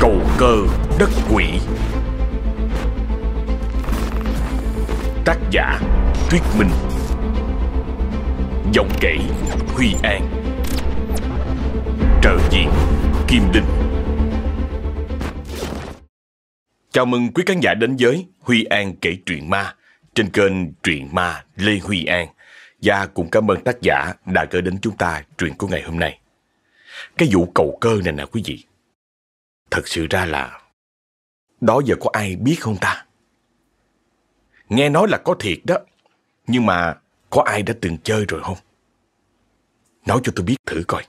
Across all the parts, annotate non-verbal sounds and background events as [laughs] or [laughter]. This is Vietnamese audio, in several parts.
Cầu cơ đất quỷ. Tác giả Thuyết Minh. Giọng kể Huy An. Trợ diện Kim Linh. Chào mừng quý khán giả đến với Huy An kể truyện ma trên kênh Truyện Ma Lê Huy An. Và cũng cảm ơn tác giả đã gửi đến chúng ta truyện của ngày hôm nay. Cái vụ cầu cơ này nè quý vị, thật sự ra là đó giờ có ai biết không ta? Nghe nói là có thiệt đó, nhưng mà có ai đã từng chơi rồi không? Nói cho tôi biết thử coi.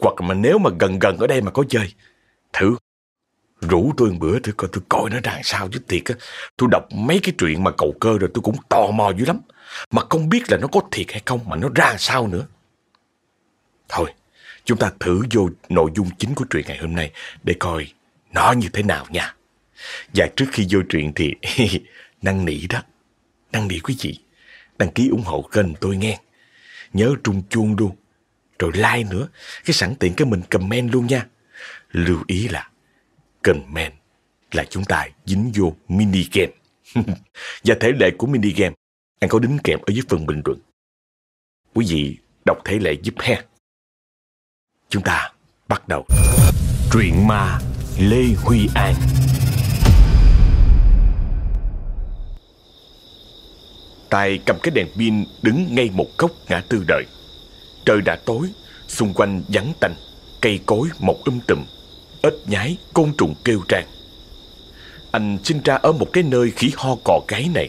Hoặc mà nếu mà gần gần ở đây mà có chơi, thử rủ tôi một bữa thử coi tôi coi nó ra sao chứ thiệt á. Tôi đọc mấy cái chuyện mà cầu cơ rồi tôi cũng tò mò dữ lắm. Mà không biết là nó có thiệt hay không mà nó ra sao nữa. Thôi, chúng ta thử vô nội dung chính của truyện ngày hôm nay để coi nó như thế nào nha. Và trước khi vô truyện thì [laughs] năng nỉ đó, Năng nỉ quý vị, đăng ký ủng hộ kênh tôi nghe. Nhớ trung chuông luôn, rồi like nữa, cái sẵn tiện cái mình comment luôn nha. Lưu ý là comment là chúng ta dính vô mini game. [laughs] Và thể lệ của mini game anh có đính kèm ở dưới phần bình luận. Quý vị đọc thể lệ giúp he. Chúng ta bắt đầu. Truyện ma Lê Huy An Tài cầm cái đèn pin đứng ngay một góc ngã tư đợi. Trời đã tối, xung quanh vắng tanh, cây cối mọc um tùm, ếch nhái, côn trùng kêu tràn. Anh sinh ra ở một cái nơi khỉ ho cò gáy này.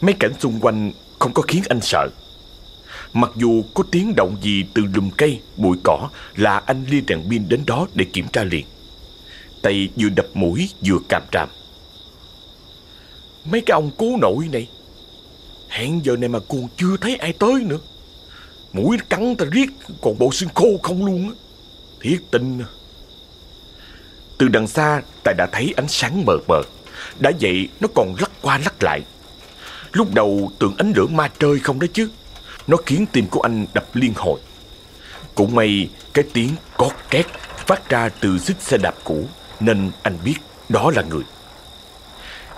Mấy cảnh xung quanh không có khiến anh sợ. Mặc dù có tiếng động gì từ lùm cây, bụi cỏ là anh lia đèn pin đến đó để kiểm tra liền. Tay vừa đập mũi vừa càm tràm. Mấy cái ông cố nội này, hẹn giờ này mà còn chưa thấy ai tới nữa. Mũi cắn ta riết còn bộ xương khô không luôn á. Thiết tình à. Từ đằng xa Tài đã thấy ánh sáng mờ mờ Đã vậy nó còn lắc qua lắc lại Lúc đầu tưởng ánh lửa ma trời không đó chứ Nó khiến tim của anh đập liên hồi Cũng may cái tiếng cót két Phát ra từ xích xe đạp cũ nên anh biết đó là người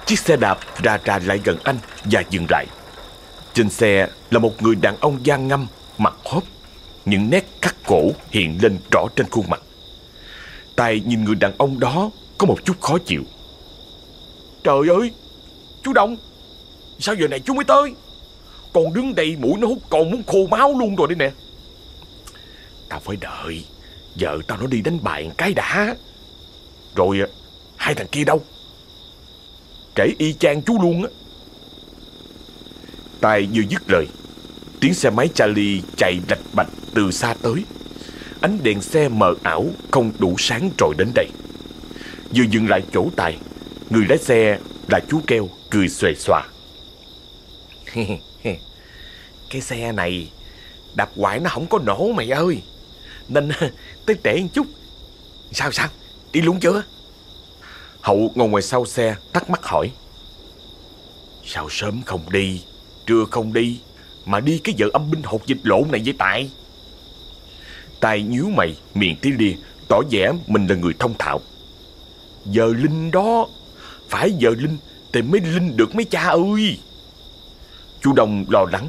Chiếc xe đạp ra ra lại gần anh Và dừng lại Trên xe là một người đàn ông da ngâm Mặt hốp Những nét cắt cổ hiện lên rõ trên khuôn mặt Tài nhìn người đàn ông đó có một chút khó chịu. Trời ơi, chú Đông, sao giờ này chú mới tới? Còn đứng đây mũi nó hút còn muốn khô máu luôn rồi đây nè. Tao phải đợi, vợ tao nó đi đánh bài cái đã. Rồi à, hai thằng kia đâu? Kể y chang chú luôn á. Tài vừa dứt lời, tiếng xe máy Charlie chạy lạch bạch từ xa tới. Ánh đèn xe mờ ảo không đủ sáng rồi đến đây Vừa dừng lại chỗ tài Người lái xe là chú Keo cười xòe xòa [laughs] Cái xe này Đạp hoài nó không có nổ mày ơi Nên [laughs] tới trễ một chút Sao sao Đi luôn chưa Hậu ngồi ngoài sau xe thắc mắc hỏi Sao sớm không đi Trưa không đi Mà đi cái giờ âm binh hột dịch lộn này với tại tay nhíu mày, miệng tí lia, tỏ vẻ mình là người thông thạo. Giờ linh đó, phải giờ linh thì mới linh được mấy cha ơi. Chú Đông lo lắng.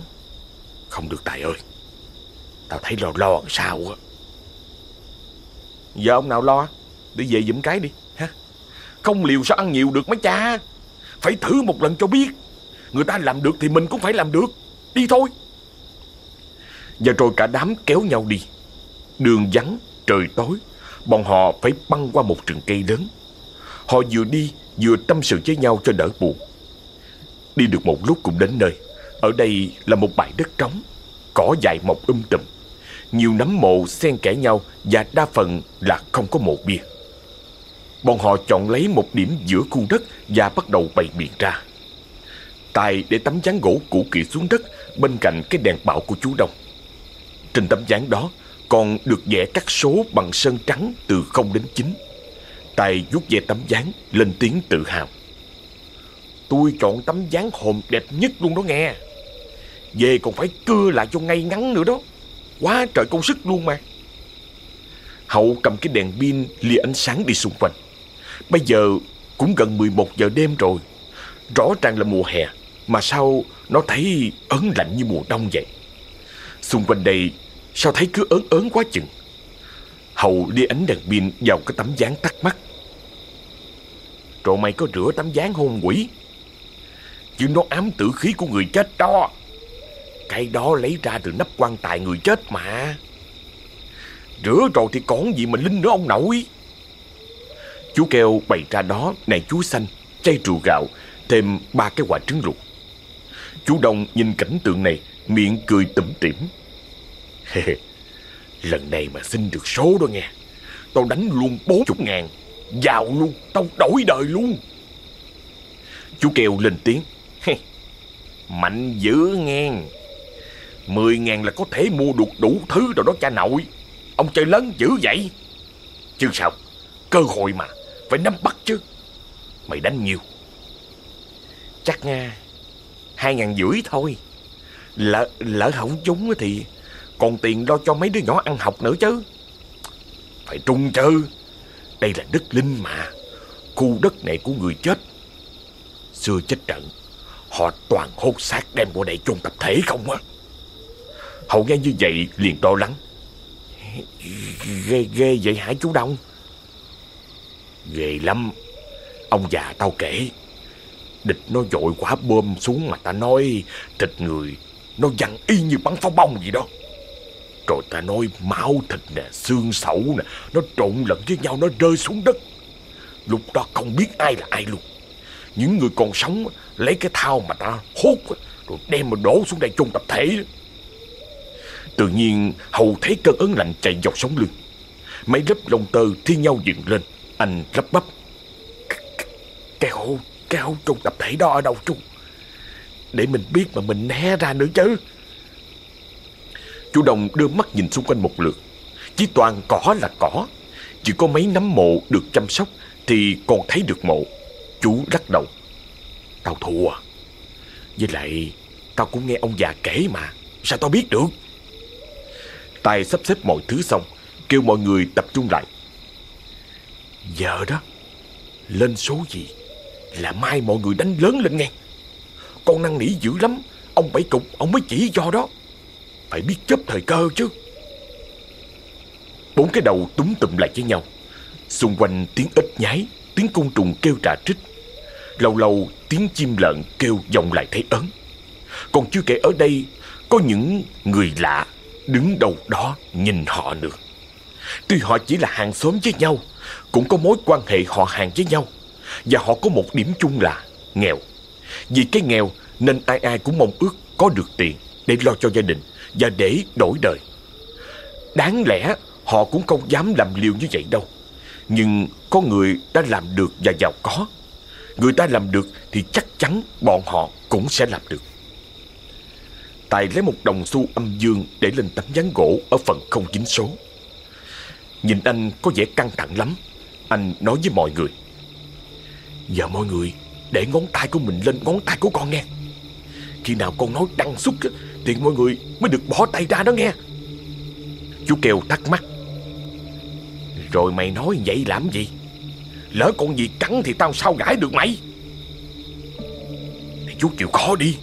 Không được Tài ơi, tao thấy lo lo sao á. Giờ ông nào lo, đi về giùm cái đi, ha. Không liều sao ăn nhiều được mấy cha. Phải thử một lần cho biết. Người ta làm được thì mình cũng phải làm được. Đi thôi. Và rồi cả đám kéo nhau đi. Đường vắng, trời tối, bọn họ phải băng qua một rừng cây lớn. Họ vừa đi vừa tâm sự với nhau cho đỡ buồn. Đi được một lúc cũng đến nơi. Ở đây là một bãi đất trống, cỏ dại mọc um tùm. Nhiều nấm mộ xen kẽ nhau và đa phần là không có mộ bia. Bọn họ chọn lấy một điểm giữa khu đất và bắt đầu bày biện ra. Tài để tấm dáng gỗ cũ kỹ xuống đất bên cạnh cái đèn bạo của chú Đông. Trên tấm dáng đó còn được vẽ các số bằng sơn trắng từ 0 đến 9. Tài vuốt ve tấm dáng lên tiếng tự hào. Tôi chọn tấm dáng hồn đẹp nhất luôn đó nghe. Về còn phải cưa lại cho ngay ngắn nữa đó. Quá trời công sức luôn mà. Hậu cầm cái đèn pin lìa ánh sáng đi xung quanh. Bây giờ cũng gần 11 giờ đêm rồi. Rõ ràng là mùa hè, Mà sao nó thấy ớn lạnh như mùa đông vậy? Xung quanh đây, Sao thấy cứ ớn ớn quá chừng? Hầu đi ánh đèn pin vào cái tấm dáng tắt mắt Rồi mày có rửa tấm dáng hôn quỷ? Chứ nó ám tử khí của người chết đó. Cái đó lấy ra từ nắp quan tài người chết mà. Rửa rồi thì còn gì mà linh nữa ông nội? Chú kêu bày ra đó, này chú xanh Chay rượu gạo, Thêm ba cái quả trứng luộc. Chú Đông nhìn cảnh tượng này, Miệng cười tủm tỉm. Lần này mà xin được số đó nghe, Tao đánh luôn bốn chục ngàn, Giàu luôn, Tao đổi đời luôn. Chú kêu lên tiếng Mạnh dữ nghe Mười ngàn là có thể mua được đủ thứ rồi đó cha nội, Ông chơi lớn dữ vậy. Chứ sao, Cơ hội mà. Phải nắm bắt chứ. Mày đánh nhiều. Chắc nha Hai ngàn rưỡi thôi. Lỡ, lỡ không trúng thì Còn tiền lo cho mấy đứa nhỏ ăn học nữa chứ. Phải trung chứ Đây là đất linh mà. Khu đất này của người chết. Xưa chết trận Họ toàn hốt xác đem qua đây chôn tập thể không á. Hậu nghe như vậy liền lo lắng. Ghê ghê vậy hả chú Đông? Ghê lắm. Ông già tao kể, Địch nó dội quả bơm xuống mà ta nói, Thịt người Nó văng y như bắn pháo bông gì đó. Rồi ta nói máu thịt nè, Xương sẩu nè, Nó trộn lẫn với nhau, nó rơi xuống đất. Lúc đó không biết ai là ai luôn. Những người còn sống Lấy cái thao mà ta hốt, Rồi đem mà đổ xuống đây chung tập thể. Tự nhiên Hầu thấy cơn ớn lạnh chạy dọc sống lưng. Mấy lớp lông tơ thi nhau dựng lên. Anh lắp bắp. Cái hố Cái hố trùng tập thể đó ở đâu chú? Để mình biết mà mình né ra nữa chứ. Chú Đồng đưa mắt nhìn xung quanh một lượt. Chỉ toàn cỏ là cỏ. Chỉ có mấy nấm mộ được chăm sóc Thì còn thấy được mộ. Chú lắc đầu. Tao thua. Với lại, Tao cũng nghe ông già kể mà. Sao tao biết được? Tài sắp xếp mọi thứ xong, Kêu mọi người tập trung lại. Giờ đó Lên số gì Là mai mọi người đánh lớn lên nghe Con năng nỉ dữ lắm Ông Bảy Cục ông mới chỉ cho đó. Phải biết chấp thời cơ chứ. Bốn cái đầu túm tụm lại với nhau. Xung quanh tiếng ếch nhái Tiếng côn trùng kêu trà trích. Lâu lâu tiếng chim lợn kêu vọng lại thấy ớn. Còn chưa kể ở đây Có những người lạ đứng đầu đó nhìn họ nữa. Tuy họ chỉ là hàng xóm với nhau, cũng có mối quan hệ họ hàng với nhau. Và họ có một điểm chung là nghèo. Vì cái nghèo nên ai ai cũng mong ước có được tiền để lo cho gia đình và để đổi đời. Đáng lẽ họ cũng không dám làm liều như vậy đâu. Nhưng có người đã làm được và giàu có. Người ta làm được thì chắc chắn bọn họ cũng sẽ làm được. Tài lấy một đồng xu âm dương để lên tấm ván gỗ ở phần không chính số. Nhìn anh có vẻ căng thẳng lắm. Anh nói với mọi người. Giờ mọi người để ngón tay của mình lên ngón tay của con nghe. Khi nào con nói đăng xuất thì mọi người mới được bỏ tay ra đó nghe. Chú kêu thắc mắc. Rồi mày nói vậy làm gì? Lỡ con gì cắn thì tao sao gãi được mày? Thì chú chịu khó đi.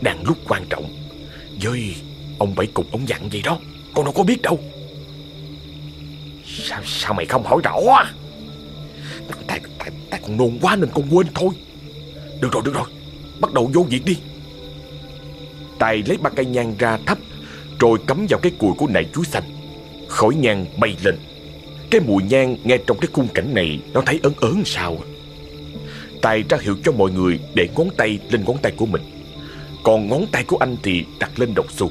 Đang lúc quan trọng, Với ông Bảy Cục ông dặn gì đó, Con đâu có biết đâu Sao, sao mày không hỏi rõ tại, tại, tại còn nôn quá nên con quên thôi. Được rồi được rồi. Bắt đầu vô việc đi. Tài lấy ba cây nhang ra thắp Rồi cắm vào cái cùi của nại chuối xanh. Khói nhang bay lên. Cái mùi nhang nghe trong cái khung cảnh này Nó thấy ớn ớn sao. Tài ra hiệu cho mọi người Để ngón tay lên ngón tay của mình. Còn ngón tay của anh thì đặt lên độc xu.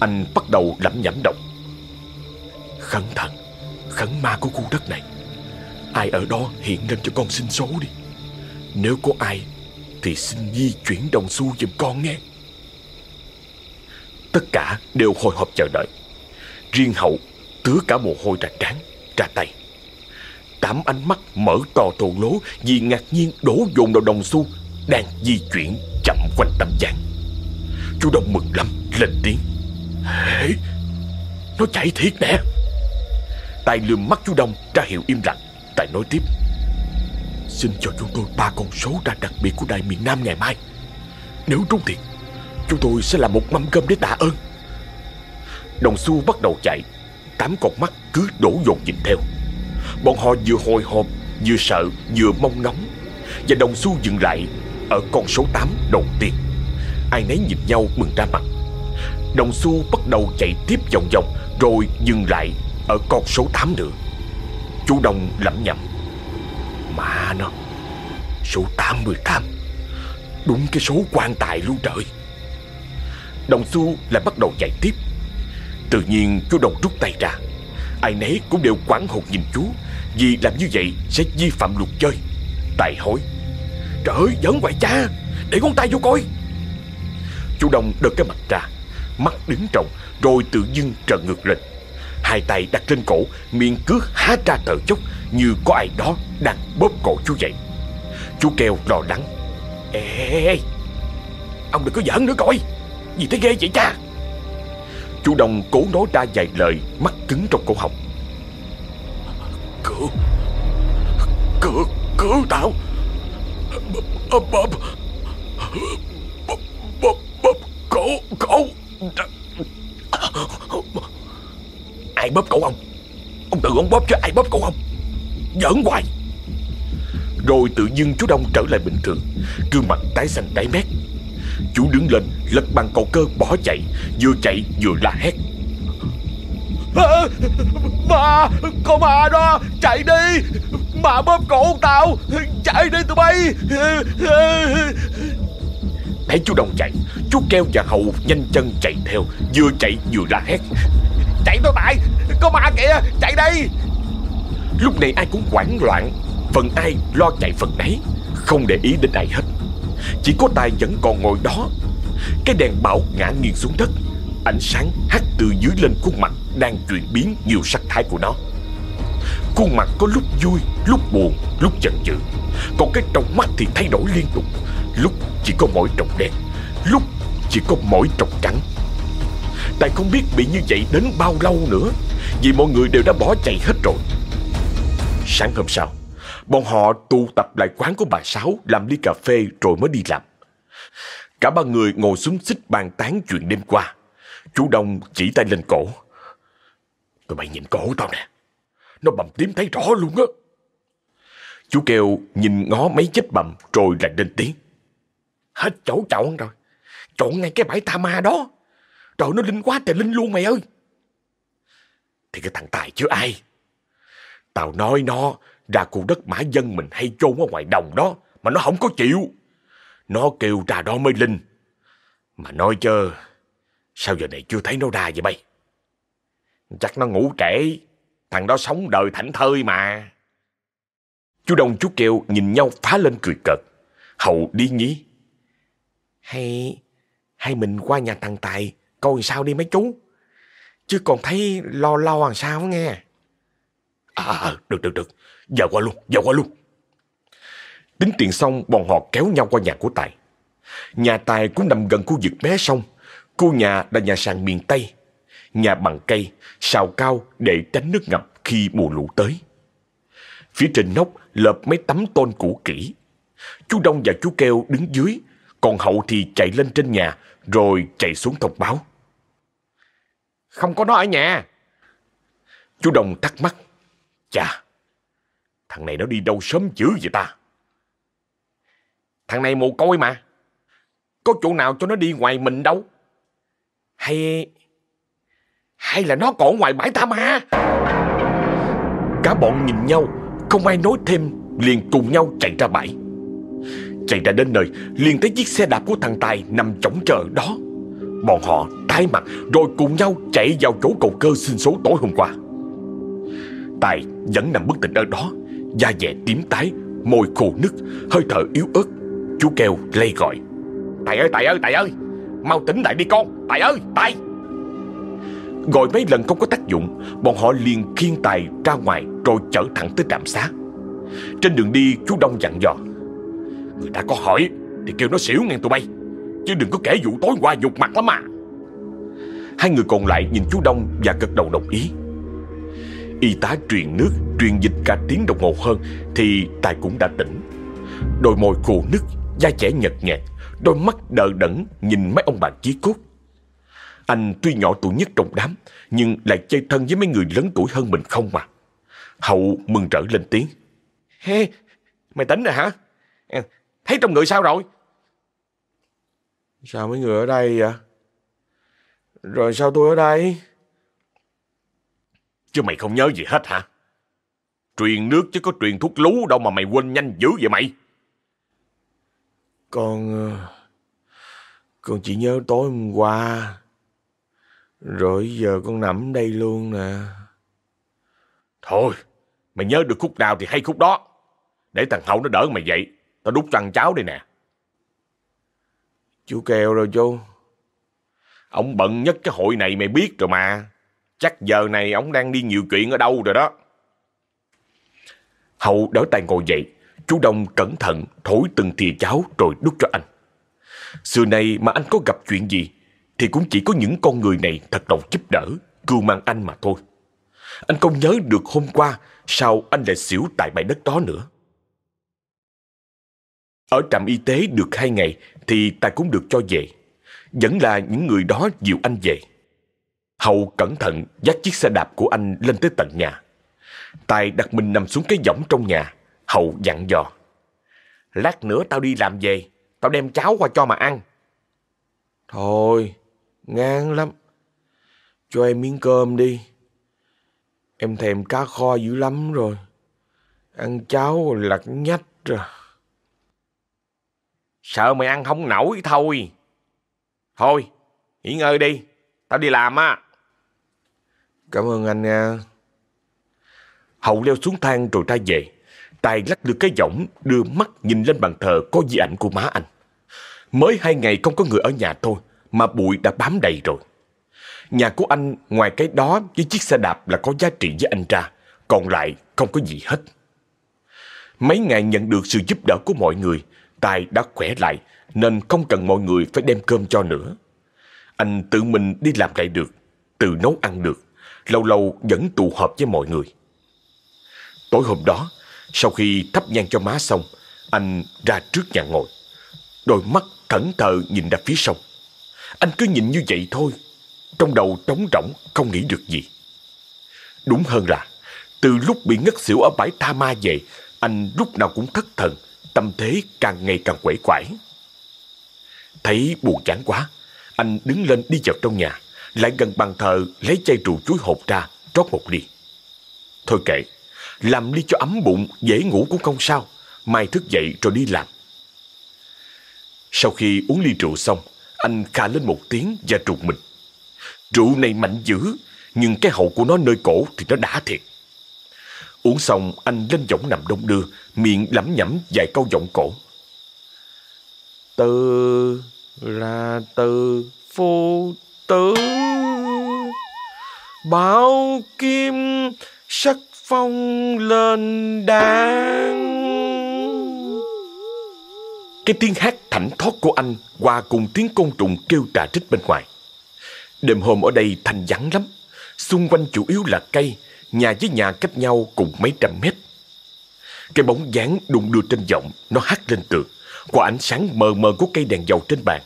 Anh bắt đầu lẩm nhẩm đọc. Khẩn thần Khẩn ma của khu đất này. Ai ở đó hiện lên cho con xin số đi. Nếu có ai, Thì xin di chuyển đồng xu giùm con nghe. Tất cả đều hồi hộp chờ đợi. Riêng hậu Tứa cả mồ hôi ra trán Ra tay. Tám ánh mắt mở to thù lố Vì ngạc nhiên đổ dồn vào đồng xu Đang di chuyển chậm quanh tấm giang Chú Đông mừng lắm, Lên tiếng. Hễ Nó chạy thiệt nè. Tài lườm mắt chú Đông ra hiệu im lặng. Tài nói tiếp. Xin cho chúng tôi ba con số ra đặc biệt của Đại miền Nam ngày mai. Nếu trúng thiệt Chúng tôi sẽ làm một mâm cơm để tạ ơn. Đồng xu bắt đầu chạy. Tám con mắt cứ đổ dồn nhìn theo. Bọn họ vừa hồi hộp, Vừa sợ, vừa mong ngóng. Và đồng xu dừng lại Ở con số 8 đầu tiên. Ai nấy nhìn nhau mừng ra mặt. Đồng xu bắt đầu chạy tiếp vòng vòng, Rồi dừng lại. Ở con số 8 nữa. Chú Đông lẩm nhẩm. Mà nó, Số 88 Đúng cái số quan tài luôn trời. Đồng xu lại bắt đầu chạy tiếp. Tự nhiên chú Đồng rút tay ra. Ai nấy cũng đều quán hồn nhìn chú. Vì làm như vậy sẽ vi phạm luật chơi. Tài hối. Trời ơi, giỡn hoài cha. Để con tay vô coi. Chú Đồng đợt cái mặt ra. Mắt đứng trọng Rồi tự dưng trợn ngược lên. Hai tay đặt lên cổ Miệng cứ há ra tờ chốc Như có ai đó đang bóp cổ chú vậy. Chú kêu lo lắng. Ê, ê, ê Ông đừng có giỡn nữa coi Gì thế ghê vậy cha? Chú Đồng cố nói ra vài lời Mắt cứng trong cổ họng. Cứu Cứu Cứu tao. Bóp Bóp Bóp Bóp Cổ Cổ. Ai bóp cổ ông? Ông tự ông bóp chứ ai bóp cổ ông? Giỡn hoài. Rồi tự dưng chú Đông trở lại bình thường Gương mặt tái xanh tái mét. Chú đứng lên lật bằng cầu cơ bỏ chạy Vừa chạy vừa la hét. À, Mà Con mà đó Chạy đi. Mà bóp cổ tao Chạy đi tụi bay. Thấy chú Đông chạy Chú keo và hậu nhanh chân chạy theo Vừa chạy vừa la hét Chạy tôi tại, Có ma kìa, Chạy đây. Lúc này ai cũng hoảng loạn, Phần ai lo chạy phần nấy, Không để ý đến ai hết. Chỉ có Tài vẫn còn ngồi đó, Cái đèn bão ngã nghiêng xuống đất, Ánh sáng hắt từ dưới lên khuôn mặt Đang chuyển biến nhiều sắc thái của nó. Khuôn mặt có lúc vui, Lúc buồn, Lúc giận dữ Còn cái trong mắt thì thay đổi liên tục. Lúc chỉ có mỗi tròng đen, Lúc chỉ có mỗi tròng trắng. Tài không biết bị như vậy đến bao lâu nữa, Vì mọi người đều đã bỏ chạy hết rồi. Sáng hôm sau, Bọn họ tụ tập lại quán của bà Sáu, Làm ly cà phê rồi mới đi làm. Cả ba người ngồi xuống xích bàn tán chuyện đêm qua. Chú Đông chỉ tay lên cổ. Tụi mày nhìn cổ tao nè. Nó bầm tím thấy rõ luôn á. Chú kêu nhìn ngó mấy chết bầm Rồi lại lên tiếng. Hết chỗ chọn rồi. Chọn ngay cái bãi ta ma đó. Trời nó linh quá trời linh luôn mày ơi Thì cái thằng Tài chứ ai Tao nói nó ra khu đất mã dân mình hay chôn ở ngoài đồng đó mà nó không có chịu. Nó kêu ra đó mới linh. Mà nói chơ, sao giờ này chưa thấy nó ra vậy bay? Chắc nó ngủ trễ, thằng đó sống đời thảnh thơi mà. Chú Đông chú Kêu nhìn nhau phá lên cười cợt. Hậu đi nhí. Hay, hay mình qua nhà thằng Tài coi sao đi mấy chú. Chứ còn thấy lo lo làm sao nghe. À, à, à, được, được, được. Giờ qua luôn, giờ qua luôn. Tính tiền xong, bọn họ kéo nhau qua nhà của Tài. Nhà Tài cũng nằm gần khu vực mé sông. Khu nhà là nhà sàn miền Tây. Nhà bằng cây, sào cao để tránh nước ngập khi mùa lũ tới. Phía trên nóc lợp mấy tấm tôn cũ kỹ. Chú Đông và chú Keo đứng dưới, còn Hậu thì chạy lên trên nhà, rồi chạy xuống thông báo. Không có nó ở nhà. Chú đồng thắc mắc. Chà, thằng này nó đi đâu sớm dữ vậy ta? Thằng này mồ côi mà. Có chỗ nào cho nó đi ngoài mình đâu. Hay... Hay là nó còn ngoài bãi tha ma? Cả bọn nhìn nhau, không ai nói thêm, liền cùng nhau chạy ra bãi. Chạy ra đến nơi, liền thấy chiếc xe đạp của thằng Tài nằm chổng chờ đó. Bọn họ tái mặt rồi cùng nhau chạy vào chỗ cầu cơ sinh số tối hôm qua. Tài vẫn nằm bất tỉnh ở đó Da dẻ tím tái Môi khô nứt Hơi thở yếu ớt. Chú kêu lay gọi. Tài ơi Tài ơi Tài ơi! Mau tỉnh lại đi con! Tài ơi Tài! Gọi mấy lần không có tác dụng Bọn họ liền khiêng Tài ra ngoài Rồi chở thẳng tới trạm xá. Trên đường đi chú Đông dặn dò. Người ta có hỏi Thì kêu nó xỉu ngang tụi bay Chứ đừng có kể vụ tối qua nhục mặt lắm mà Hai người còn lại nhìn chú Đông và gật đầu đồng ý. Y tá truyền nước Truyền dịch cả tiếng đồng hồ hơn Thì Tài cũng đã tỉnh. Đôi môi khô nứt Da trẻ nhợt nhạt Đôi mắt đờ đẫn nhìn mấy ông bạn chí cốt. Anh tuy nhỏ tuổi nhất trong đám Nhưng lại chơi thân với mấy người lớn tuổi hơn mình không mà. Hậu mừng rỡ lên tiếng. Hê, hey, mày tỉnh rồi hả? Thấy trong người sao rồi? Sao mấy người ở đây vậy? Rồi sao tôi ở đây? Chứ mày không nhớ gì hết hả? Truyền nước chứ có truyền thuốc lú đâu mà mày quên nhanh dữ vậy mày. Con... Ờ, con chỉ nhớ tối hôm qua. Rồi giờ con nằm đây luôn nè. Thôi, mày nhớ được khúc nào thì hay khúc đó. Để thằng Hậu nó đỡ mày dậy. Tao đút cho cháo đây nè. Chú kêu rồi chú. Ông bận nhất cái hội này mày biết rồi mà. Chắc giờ này ông đang đi nhiều chuyện ở đâu rồi đó. Hậu đỡ tay ngồi dậy. Chú Đông cẩn thận thổi từng thìa cháo rồi đút cho anh. Xưa nay mà anh có gặp chuyện gì thì cũng chỉ có những con người này thật lòng giúp đỡ, cưu mang anh mà thôi. Anh không nhớ được hôm qua sao anh lại xỉu tại bãi đất đó nữa. Ở trạm y tế được hai ngày thì Tài cũng được cho về. Vẫn là những người đó dìu anh về. Hậu cẩn thận dắt chiếc xe đạp của anh lên tới tận nhà. Tài đặt mình nằm xuống cái võng trong nhà. Hậu dặn dò. Lát nữa tao đi làm về, tao đem cháo qua cho mà ăn. Thôi, ngang lắm. Cho em miếng cơm đi. Em thèm cá kho dữ lắm rồi. Ăn cháo lặt nhách rồi. Sợ mày ăn không nổi thôi. Thôi, nghỉ ngơi đi. Tao đi làm á. Cảm ơn anh nha. Hậu leo xuống thang rồi ra về. Tài lắc lư cái giỏng, đưa mắt nhìn lên bàn thờ có di ảnh của má anh. Mới hai ngày không có người ở nhà thôi, mà bụi đã bám đầy rồi. Nhà của anh ngoài cái đó với chiếc xe đạp là có giá trị với anh ra, còn lại không có gì hết. Mấy ngày nhận được sự giúp đỡ của mọi người, Tài đã khỏe lại nên không cần mọi người phải đem cơm cho nữa. Anh tự mình đi làm lại được, tự nấu ăn được, lâu lâu vẫn tụ họp với mọi người. Tối hôm đó, sau khi thắp nhang cho má xong, anh ra trước nhà ngồi. Đôi mắt thẫn thờ nhìn ra phía sông. Anh cứ nhìn như vậy thôi, trong đầu trống rỗng không nghĩ được gì. Đúng hơn là, từ lúc bị ngất xỉu ở bãi Tha Ma về, anh lúc nào cũng thất thần, tâm thế càng ngày càng quẩy quải. Thấy buồn chán quá, anh đứng lên đi vào trong nhà, lại gần bàn thờ lấy chai rượu chuối hột ra, rót một ly. Thôi kệ, làm ly cho ấm bụng, dễ ngủ cũng không sao, mai thức dậy rồi đi làm. Sau khi uống ly rượu xong, anh khà lên một tiếng và trụt mình. Rượu này mạnh dữ, nhưng cái hậu của nó nơi cổ thì nó đã thiệt. Uống xong anh lên giọng nằm đông đưa, miệng lẩm nhẩm vài câu giọng cổ. Từ là từ phu tử Bảo kim sắc phong lên đàn Cái tiếng hát thảnh thót của anh Qua cùng tiếng côn trùng kêu trà trích bên ngoài Đêm hôm ở đây thanh vắng lắm Xung quanh chủ yếu là cây Nhà với nhà cách nhau cùng mấy trăm mét. Cái bóng dáng đung đưa trên giọng, Nó hắt lên tường, Qua ánh sáng mờ mờ của cây đèn dầu trên bàn.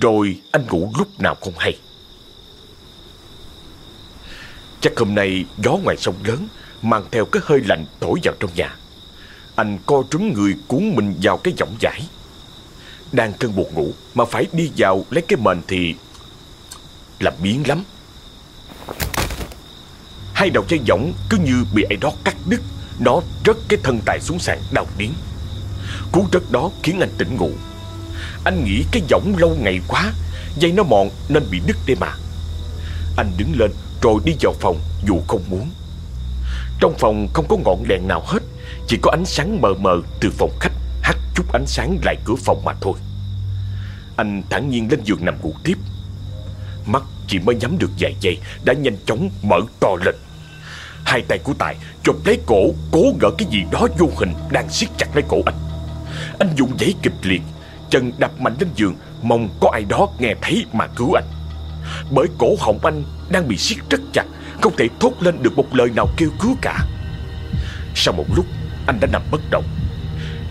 Rồi anh ngủ lúc nào không hay. Chắc hôm nay gió ngoài sông lớn, Mang theo cái hơi lạnh thổi vào trong nhà. Anh co trúng người cuốn mình vào cái giọng giải. Đang cơn buồn ngủ, Mà phải đi vào lấy cái mền thì Là biến lắm. Hai đầu dây giọng cứ như bị ai đó cắt đứt. Nó rớt cái thân tài xuống sàn đau điến Cú rớt đó khiến anh tỉnh ngủ. Anh nghĩ cái giọng lâu ngày quá, Dây nó mòn nên bị đứt đây mà. Anh đứng lên rồi đi vào phòng dù không muốn. Trong phòng không có ngọn đèn nào hết, Chỉ có ánh sáng mờ mờ từ phòng khách Hắt chút ánh sáng lại cửa phòng mà thôi. Anh thản nhiên lên giường nằm ngủ tiếp. Mắt chỉ mới nhắm được vài giây, Đã nhanh chóng mở to lên. Hai tay của Tài chụp lấy cổ, Cố gỡ cái gì đó vô hình Đang siết chặt lấy cổ anh. Anh dùng giấy kịch liệt, Chân đập mạnh lên giường, Mong có ai đó nghe thấy mà cứu anh. Bởi cổ họng anh đang bị siết rất chặt, Không thể thốt lên được một lời nào kêu cứu cả. Sau một lúc, Anh đã nằm bất động.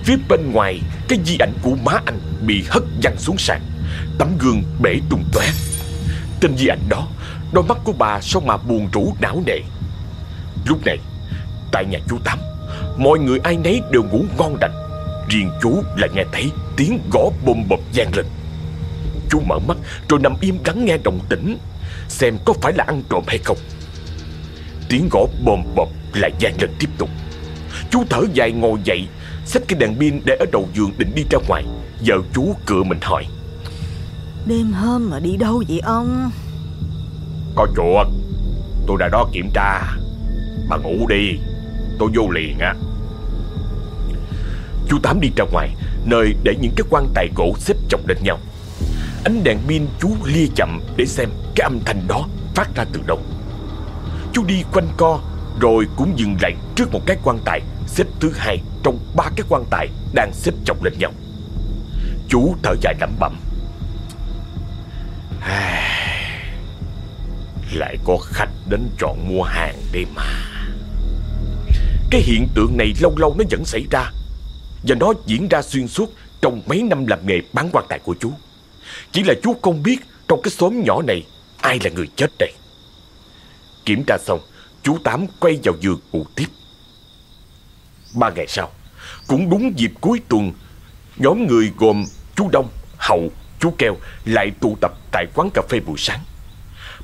Phía bên ngoài, Cái di ảnh của má anh Bị hất văng xuống sàn, Tấm gương bể tung tóe. Trên di ảnh đó, Đôi mắt của bà sao mà buồn rũ não nề. Lúc này Tại nhà chú Tám Mọi người ai nấy đều ngủ ngon đành Riêng chú lại nghe thấy tiếng gõ bồm bộp vang lên. Chú mở mắt rồi nằm im lắng nghe động tĩnh Xem có phải là ăn trộm hay không. Tiếng gõ bồm bộp lại vang lên tiếp tục. Chú thở dài ngồi dậy Xách cái đèn pin để ở đầu giường định đi ra ngoài. Vợ chú cựa mình hỏi Đêm hôm mà đi đâu vậy ông? Có chuột Tôi đã đó kiểm tra Bà ngủ đi. Tôi vô liền á. Chú Tám đi ra ngoài, Nơi để những cái quan tài gỗ xếp chồng lên nhau. Ánh đèn pin chú lia chậm Để xem cái âm thanh đó phát ra từ đâu. Chú đi quanh co, Rồi cũng dừng lại trước một cái quan tài Xếp thứ hai trong ba cái quan tài Đang xếp chồng lên nhau. Chú thở dài lẩm bẩm. Lại có khách đến chọn mua hàng đây mà. Cái hiện tượng này lâu lâu nó vẫn xảy ra. Và nó diễn ra xuyên suốt Trong mấy năm làm nghề bán quan tài của chú. Chỉ là chú không biết Trong cái xóm nhỏ này Ai là người chết đây. Kiểm tra xong Chú Tám quay vào giường ngủ tiếp. Ba ngày sau Cũng đúng dịp cuối tuần Nhóm người gồm chú Đông, Hậu, chú Keo Lại tụ tập tại quán cà phê buổi sáng.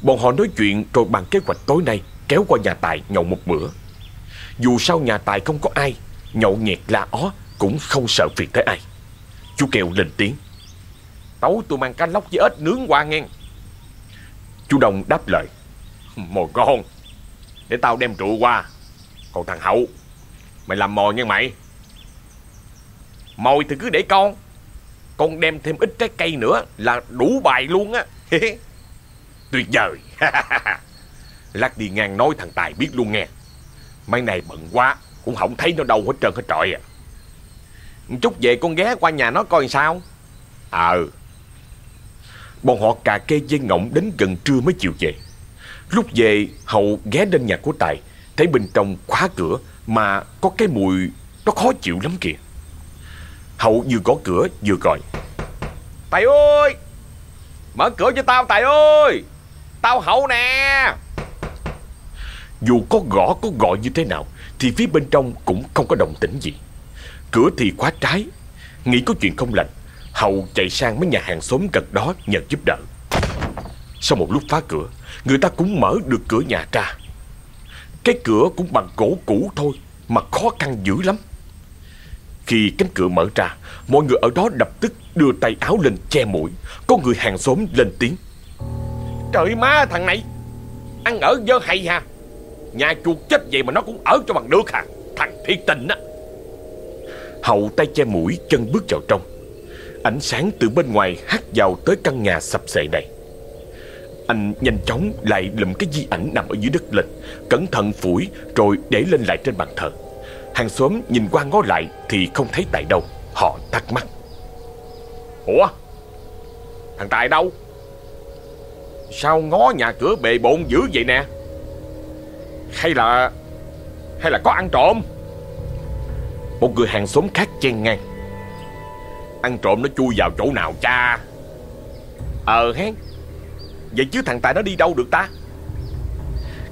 Bọn họ nói chuyện rồi bàn kế hoạch tối nay Kéo qua nhà Tài nhậu một bữa. Dù sao nhà Tài không có ai, Nhậu nhẹt la ó Cũng không sợ phiền tới ai. Chú kêu lên tiếng. Tấu tôi mang cá lóc với ếch nướng qua nghe Chú Đông đáp lời. Mồi con, Để tao đem rượu qua. Còn thằng Hậu, Mày làm mồi nha mày. Mồi thì cứ để con. Con đem thêm ít trái cây nữa Là đủ bài luôn á. [laughs] Tuyệt vời. [laughs] Lát đi ngang nói thằng Tài biết luôn nghe. Mấy này bận quá, Cũng không thấy nó đâu hết trơn hết trọi à. Chút về con ghé qua nhà nó coi sao. Ờ. Bọn họ cà kê dây ngọng đến gần trưa mới chịu về. Lúc về, Hậu ghé lên nhà của Tài, Thấy bên trong khóa cửa Mà có cái mùi Nó khó chịu lắm kìa. Hậu vừa gõ cửa vừa gọi. Tài ơi! Mở cửa cho tao, Tài ơi! Tao Hậu nè! Dù có gõ, có gọi như thế nào, Thì phía bên trong cũng không có động tĩnh gì. Cửa thì khóa trái. Nghĩ có chuyện không lành Hậu chạy sang mấy nhà hàng xóm gần đó nhờ giúp đỡ. Sau một lúc phá cửa, Người ta cũng mở được cửa nhà ra. Cái cửa cũng bằng gỗ cũ thôi, Mà khó khăn dữ lắm. Khi cánh cửa mở ra, Mọi người ở đó lập tức đưa tay áo lên che mũi. Có người hàng xóm lên tiếng. Trời má, thằng này, Ăn ở dơ hay ha? Nhà chuột chết vậy mà nó cũng ở cho bằng nước hả? Thằng thiệt tình á. Hậu tay che mũi, chân bước vào trong. Ánh sáng từ bên ngoài hắt vào tới căn nhà sập xệ này. Anh nhanh chóng lại lụm cái di ảnh nằm ở dưới đất lên, Cẩn thận phủi rồi để lên lại trên bàn thờ. Hàng xóm nhìn qua ngó lại thì không thấy tại đâu, Họ thắc mắc. Ủa? Thằng Tài đâu? Sao ngó nhà cửa bề bộn dữ vậy nè? Hay là Hay là có ăn trộm? Một người hàng xóm khác chen ngang. Ăn trộm nó chui vào chỗ nào, cha? Ờ hén. Vậy chứ thằng Tài nó đi đâu được ta?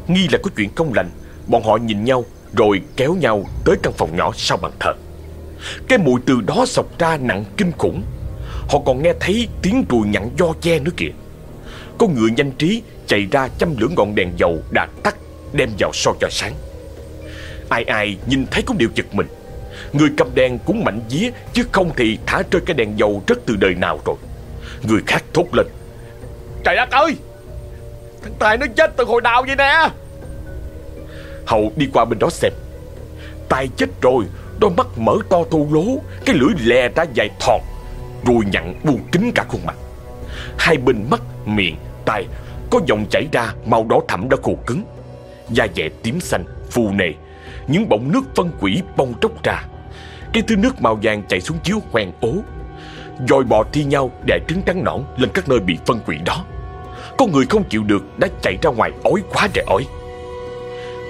Nghi là có chuyện công lành, Bọn họ nhìn nhau Rồi kéo nhau tới căn phòng nhỏ sau bàn thờ. Cái mùi từ đó sọc ra nặng kinh khủng. Họ còn nghe thấy tiếng ruồi nhặn do che nữa kìa. Có người nhanh trí chạy ra châm lửa ngọn đèn dầu đã tắt Đem vào soi cho sáng. Ai ai nhìn thấy cũng đều giật mình. Người cầm đèn cũng mạnh vía Chứ không thì thả rơi cái đèn dầu rất từ đời nào rồi. Người khác thốt lên Trời đất ơi! Thằng Tài nó chết từ hồi nào vậy nè? Hậu đi qua bên đó xem. Tài chết rồi Đôi mắt mở to thô lố Cái lưỡi lè ra dài thọt Rồi nhặn buông kính cả khuôn mặt. Hai bên mắt, miệng, tai Có dòng chảy ra màu đỏ thẫm đã khô cứng. Da dẻ tím xanh, phù nề. Những bọng nước phân quỷ bong tróc ra. Cái thứ nước màu vàng chảy xuống chiếu hoen ố. Dòi bò thi nhau đẻ trứng trắng nõn lên các nơi bị phân quỷ đó. Có người không chịu được đã chạy ra ngoài ói quá trời ói.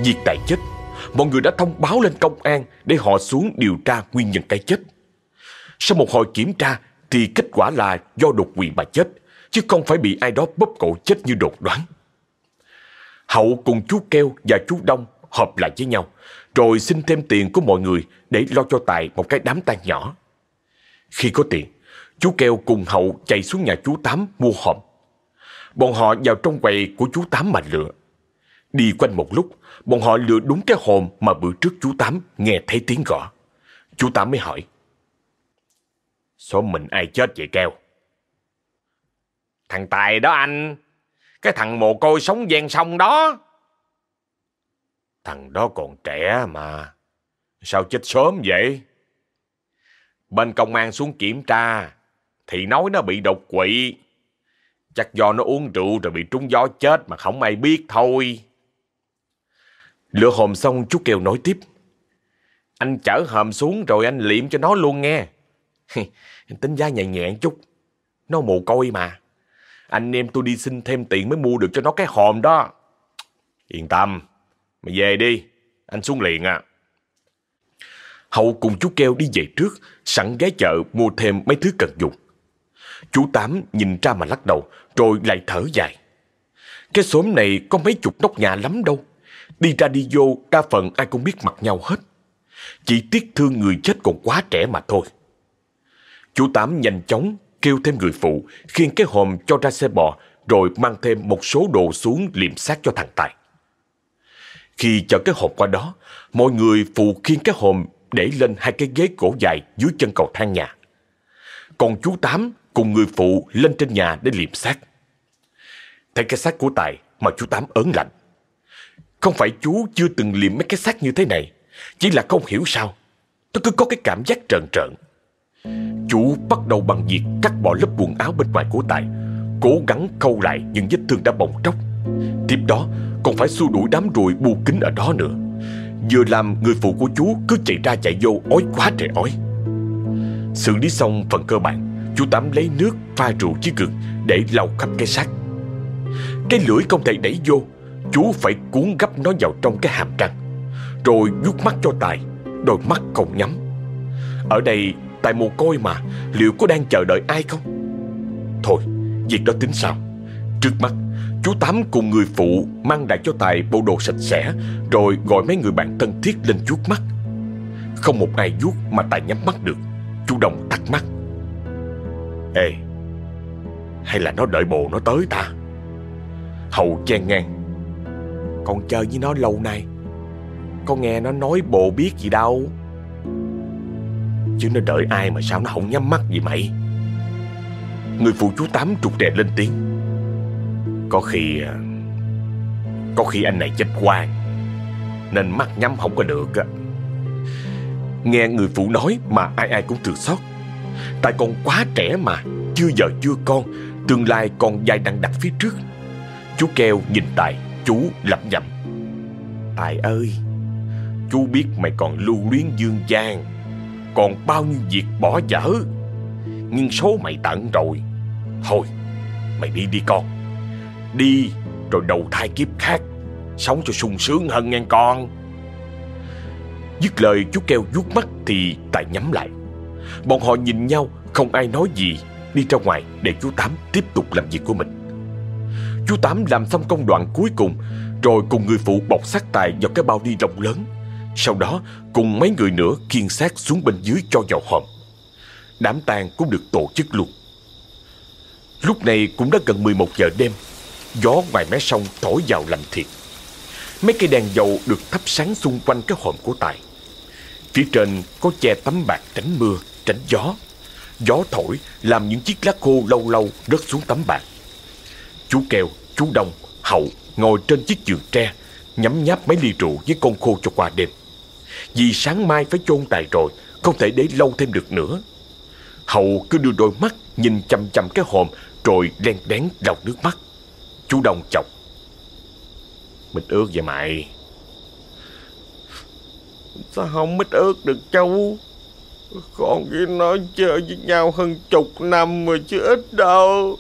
Việc Tài chết Mọi người đã thông báo lên công an Để họ xuống điều tra nguyên nhân cái chết. Sau một hồi kiểm tra Thì kết quả là do đột quỵ mà chết Chứ không phải bị ai đó bóp cổ chết như đột đoán. Hậu cùng chú Keo và chú Đông hợp lại với nhau, Rồi xin thêm tiền của mọi người Để lo cho Tài một cái đám tang nhỏ. Khi có tiền, Chú Keo cùng Hậu chạy xuống nhà chú Tám mua hòm Bọn họ vào trong quầy của chú Tám mà lựa. Đi quanh một lúc, Bọn họ lựa đúng cái hòm mà bữa trước chú Tám nghe thấy tiếng gõ. Chú Tám mới hỏi, Số mình ai chết vậy, Keo? Thằng Tài đó anh. Cái thằng mồ côi sống ven sông đó Thằng đó còn trẻ mà Sao chết sớm vậy Bên công an xuống kiểm tra, Thì nói nó bị đột quỵ Chắc do nó uống rượu rồi bị trúng gió chết mà không ai biết thôi. Lựa hòm xong chú Kiều nói tiếp. Anh chở hòm xuống rồi anh liệm cho nó luôn nghe. [laughs] Tính giá nhẹ nhẹ chút. Nó mồ côi mà. Anh em tôi đi xin thêm tiền mới mua được cho nó cái hòm đó. Yên tâm. Mày về đi. Anh xuống liền à. Hậu cùng chú Keo đi về trước, sẵn ghé chợ mua thêm mấy thứ cần dùng. Chú Tám nhìn ra mà lắc đầu, rồi lại thở dài. Cái xóm này có mấy chục nóc nhà lắm đâu. Đi ra đi vô, đa phần ai cũng biết mặt nhau hết. Chỉ tiếc thương người chết còn quá trẻ mà thôi. Chú Tám nhanh chóng kêu thêm người phụ, khiêng cái hòm cho ra xe bò, rồi mang thêm một số đồ xuống liệm xác cho thằng Tài. Khi chở cái hòm qua đó, mọi người phụ khiêng cái hòm để lên hai cái ghế cổ dài dưới chân cầu thang nhà. Còn chú Tám cùng người phụ lên trên nhà để liệm xác. Thấy cái xác của Tài mà chú Tám ớn lạnh. Không phải chú chưa từng liệm mấy cái xác như thế này, chỉ là không hiểu sao. Tôi cứ có cái cảm giác trợn trợn. Chú bắt đầu bằng việc cắt bỏ lớp quần áo bên ngoài của Tài, cố gắng khâu lại những vết thương đã bong tróc. Tiếp đó còn phải xua đuổi đám ruồi bu kín ở đó nữa. Vừa làm người phụ của chú cứ chạy ra chạy vô ói quá trời ói. Xử lý xong phần cơ bản, chú Tám lấy nước pha rượu với gừng để lau khắp cái xác. Cái lưỡi không thể đẩy vô, chú phải cuốn gấp nó vào trong cái hàm răng, rồi vuốt mắt cho Tài, đôi mắt không nhắm. Ở đây tại mồ côi mà, liệu có đang chờ đợi ai không? Thôi, việc đó tính sao? Trước mắt, chú Tám cùng người phụ mang lại cho Tài bộ đồ sạch sẽ, rồi gọi mấy người bạn thân thiết lên chuốt mắt. Không một ai vuốt mà Tài nhắm mắt được. Chú Đồng thắc mắc. Ê Hay là nó đợi bồ nó tới ta Hậu chen ngang Con chơi với nó lâu nay Con nghe nó nói bồ biết gì đâu Chứ nó đợi ai mà sao nó không nhắm mắt gì mày? Người phụ chú Tám trục trè lên tiếng. Có khi à, Có khi anh này chết quan Nên mắt nhắm không có được á. Nghe người phụ nói mà ai ai cũng thường xót. Tại con quá trẻ mà, Chưa vợ chưa con, Tương lai còn dài đằng đặt phía trước. Chú Keo nhìn Tài, Chú lẩm nhẩm. Tài ơi, Chú biết mày còn lưu luyến dương gian còn bao nhiêu việc bỏ dở. Nhưng số mày tận rồi. Thôi, Mày đi đi con. Đi, rồi đầu thai kiếp khác. Sống cho sung sướng hơn nghe con. Dứt lời, chú Keo vuốt mắt Thì Tài nhắm lại. Bọn họ nhìn nhau, không ai nói gì. Đi ra ngoài để chú Tám tiếp tục làm việc của mình. Chú Tám làm xong công đoạn cuối cùng, Rồi cùng người phụ bọc xác tài vào cái bao đi rộng lớn. Sau đó cùng mấy người nữa kiên xác xuống bên dưới cho vào hòm. Đám tang cũng được tổ chức luôn. Lúc này cũng đã gần 11 giờ đêm. Gió ngoài mé sông thổi vào lạnh thiệt. Mấy cây đèn dầu được thắp sáng xung quanh cái hòm của Tài. Phía trên có che tấm bạc tránh mưa, tránh gió. Gió thổi làm những chiếc lá khô lâu lâu rớt xuống tấm bạc. Chú Kèo, chú Đông, Hậu ngồi trên chiếc giường tre, nhắm nháp mấy ly rượu với con khô cho qua đêm. Vì sáng mai phải chôn tài rồi, không thể để lâu thêm được nữa. Hậu cứ đưa đôi mắt nhìn chăm chăm cái hòm rồi đen đén lau nước mắt. Chú Đông chọc. Mít ướt vậy mày? Sao không mít ướt được cháu? Con với nó chơi với nhau hơn chục năm rồi chứ ít đâu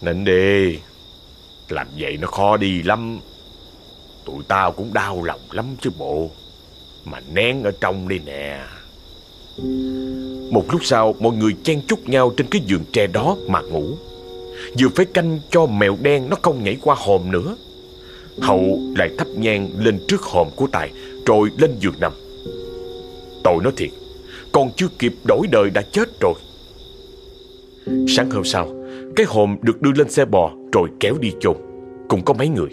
Nịnh đi làm vậy nó khó đi lắm. Tụi tao cũng đau lòng lắm chứ bộ. Mà nén ở trong đây nè. Một lúc sau, mọi người chen chúc nhau trên cái giường tre đó mà ngủ. Vừa phải canh cho mèo đen nó không nhảy qua hòm nữa. Hậu lại thắp nhang lên trước hòm của Tài, Rồi lên giường nằm. Tội nói thiệt, Còn chưa kịp đổi đời đã chết rồi. Sáng hôm sau, Cái hòm được đưa lên xe bò. Rồi kéo đi chôn. Cùng có mấy người.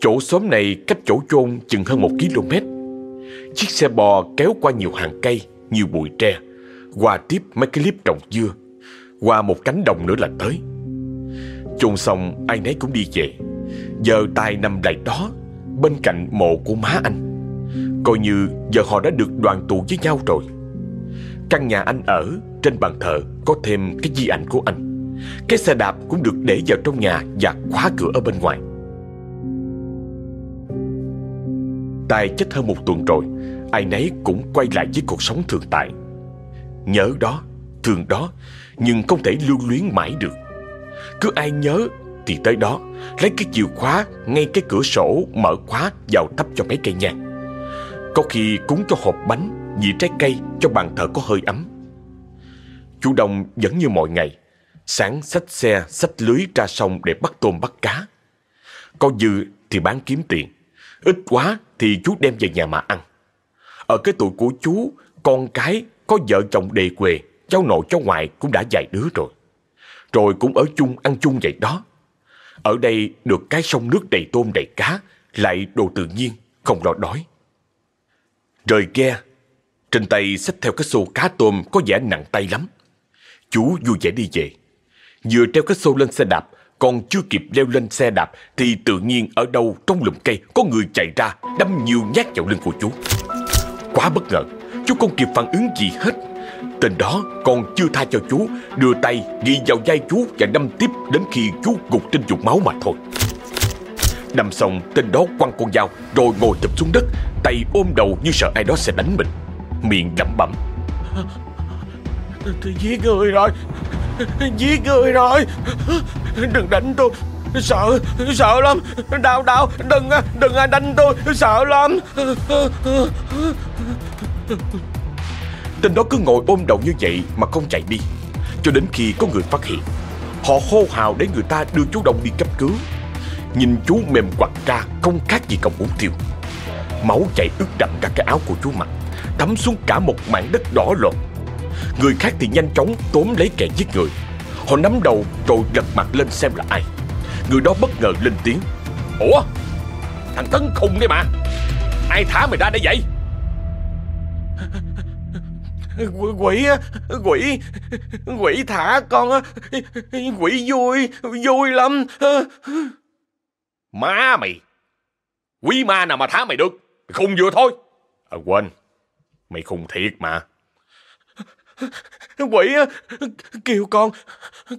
Chỗ xóm này cách chỗ chôn chừng hơn một km. Chiếc xe bò kéo qua nhiều hàng cây, Nhiều bụi tre, Qua tiếp mấy cái liếp trồng dưa, Qua một cánh đồng nữa là tới. Chôn xong, ai nấy cũng đi về. Giờ Tài nằm lại đó, Bên cạnh mộ của má anh. Coi như giờ họ đã được đoàn tụ với nhau rồi. Căn nhà anh ở, Trên bàn thờ có thêm cái di ảnh của anh. Cái xe đạp cũng được để vào trong nhà Và khóa cửa ở bên ngoài. Tài chết hơn một tuần rồi Ai nấy cũng quay lại với cuộc sống thường tại Nhớ đó, thương đó Nhưng không thể lưu luyến mãi được. Cứ ai nhớ thì tới đó Lấy cái chìa khóa ngay cái cửa sổ mở khóa vào thắp cho mấy cây nhang. Có khi cúng cho hộp bánh, dĩ trái cây cho bàn thờ có hơi ấm. Chú Đông vẫn như mọi ngày Sáng xách xe, xách lưới ra sông để bắt tôm bắt cá. Có dư thì bán kiếm tiền Ít quá thì chú đem về nhà mà ăn. Ở cái tuổi của chú Con cái có vợ chồng đề quề Cháu nội cháu ngoại cũng đã vài đứa rồi. Rồi cũng ở chung ăn chung vậy đó. Ở đây được cái sông nước đầy tôm đầy cá Lại đồ tự nhiên Không lo đói. Rời ghe Trên tay xách theo cái xô cá tôm Có vẻ nặng tay lắm. Chú vui vẻ đi về. Vừa treo cái xô lên xe đạp, Còn chưa kịp leo lên xe đạp Thì tự nhiên ở đâu trong lùm cây Có người chạy ra đâm nhiều nhát vào lưng của chú. Quá bất ngờ, Chú không kịp phản ứng gì hết. Tên đó còn chưa tha cho chú, Đưa tay ghi vào vai chú Và đâm tiếp đến khi chú gục trên vùng máu mà thôi. Đâm xong, tên đó quăng con dao Rồi ngồi tập xuống đất, Tay ôm đầu như sợ ai đó sẽ đánh mình. Miệng lẩm bẩm. Tôi giết người rồi. Giết người rồi. Đừng đánh tôi. Sợ, sợ lắm. Đau, đau, đừng, đừng ai đánh tôi. Sợ lắm. Tên đó cứ ngồi ôm đầu như vậy mà không chạy đi. Cho đến khi có người phát hiện Họ hô hào để người ta đưa chú Đông đi cấp cứu. Nhìn chú mềm quặt ra không khác gì còng uống tiêu Máu chảy ướt đậm cả cái áo của chú mặc Thấm xuống cả một mảng đất đỏ lộn. Người khác thì nhanh chóng tóm lấy kẻ giết người. Họ nắm đầu rồi lật mặt lên xem là ai. Người đó bất ngờ lên tiếng. Ủa? Thằng Tấn khùng đấy mà. Ai thả mày ra đây vậy? Quỷ, quỷ, quỷ thả con Quỷ vui, vui lắm. Má mày. Quý ma nào mà thả mày được? Khùng vừa thôi. À quên. Mày khùng thiệt mà Quỷ kêu con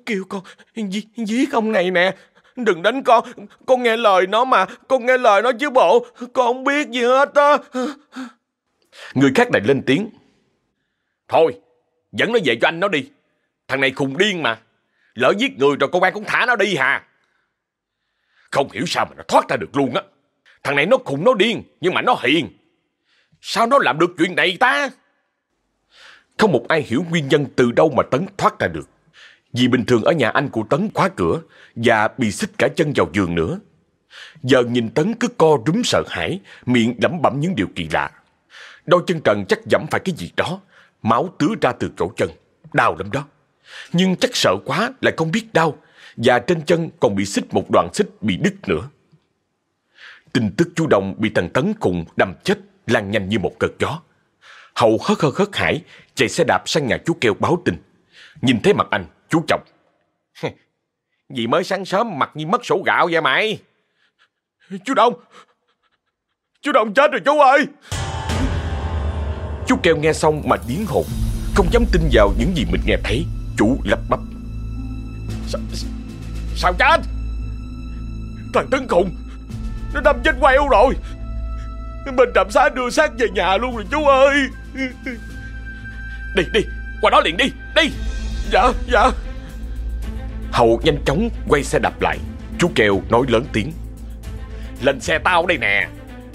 Kêu con giết, giết ông này nè. Đừng đánh con Con nghe lời nó mà Con nghe lời nó chứ bộ Con không biết gì hết á. Người khác lại lên tiếng. Thôi Dẫn nó về cho anh nó đi. Thằng này khùng điên mà. Lỡ giết người rồi công an cũng thả nó đi hà. Không hiểu sao mà nó thoát ra được luôn á. Thằng này nó khùng nó điên Nhưng mà nó hiền. Sao nó làm được chuyện này ta? Không một ai hiểu nguyên nhân từ đâu mà Tấn thoát ra được. Vì bình thường ở nhà anh của Tấn khóa cửa Và bị xích cả chân vào giường nữa. Giờ nhìn Tấn cứ co rúm sợ hãi, Miệng lẩm bẩm những điều kỳ lạ. Đôi chân trần chắc dẫm phải cái gì đó, Máu tứa ra từ chỗ chân. Đau lắm đó. Nhưng chắc sợ quá lại không biết đau Và trên chân còn bị xích một đoạn xích bị đứt nữa. Tin tức chú Đồng bị thằng Tấn cùng đâm chết, lan nhanh như một cơn gió. Hậu hớt hớt hớt hải chạy xe đạp sang nhà chú kêu báo tin. Nhìn thấy mặt anh, chú chồng. Vì mới sáng sớm mặt như mất sổ gạo vậy mày? Chú Đông! Chú Đông chết rồi chú ơi! Chú kêu nghe xong mà điến hồn, không dám tin vào những gì mình nghe thấy. Chú lắp bắp. Sao, sao chết? Thằng Tấn Khùng Nó đâm chết queo rồi Bên trạm xá đưa xác về nhà luôn rồi chú ơi. Đi đi Qua đó liền đi Đi. Dạ dạ. Hậu nhanh chóng quay xe đạp lại. Chú kêu nói lớn tiếng. Lên xe tao đây nè.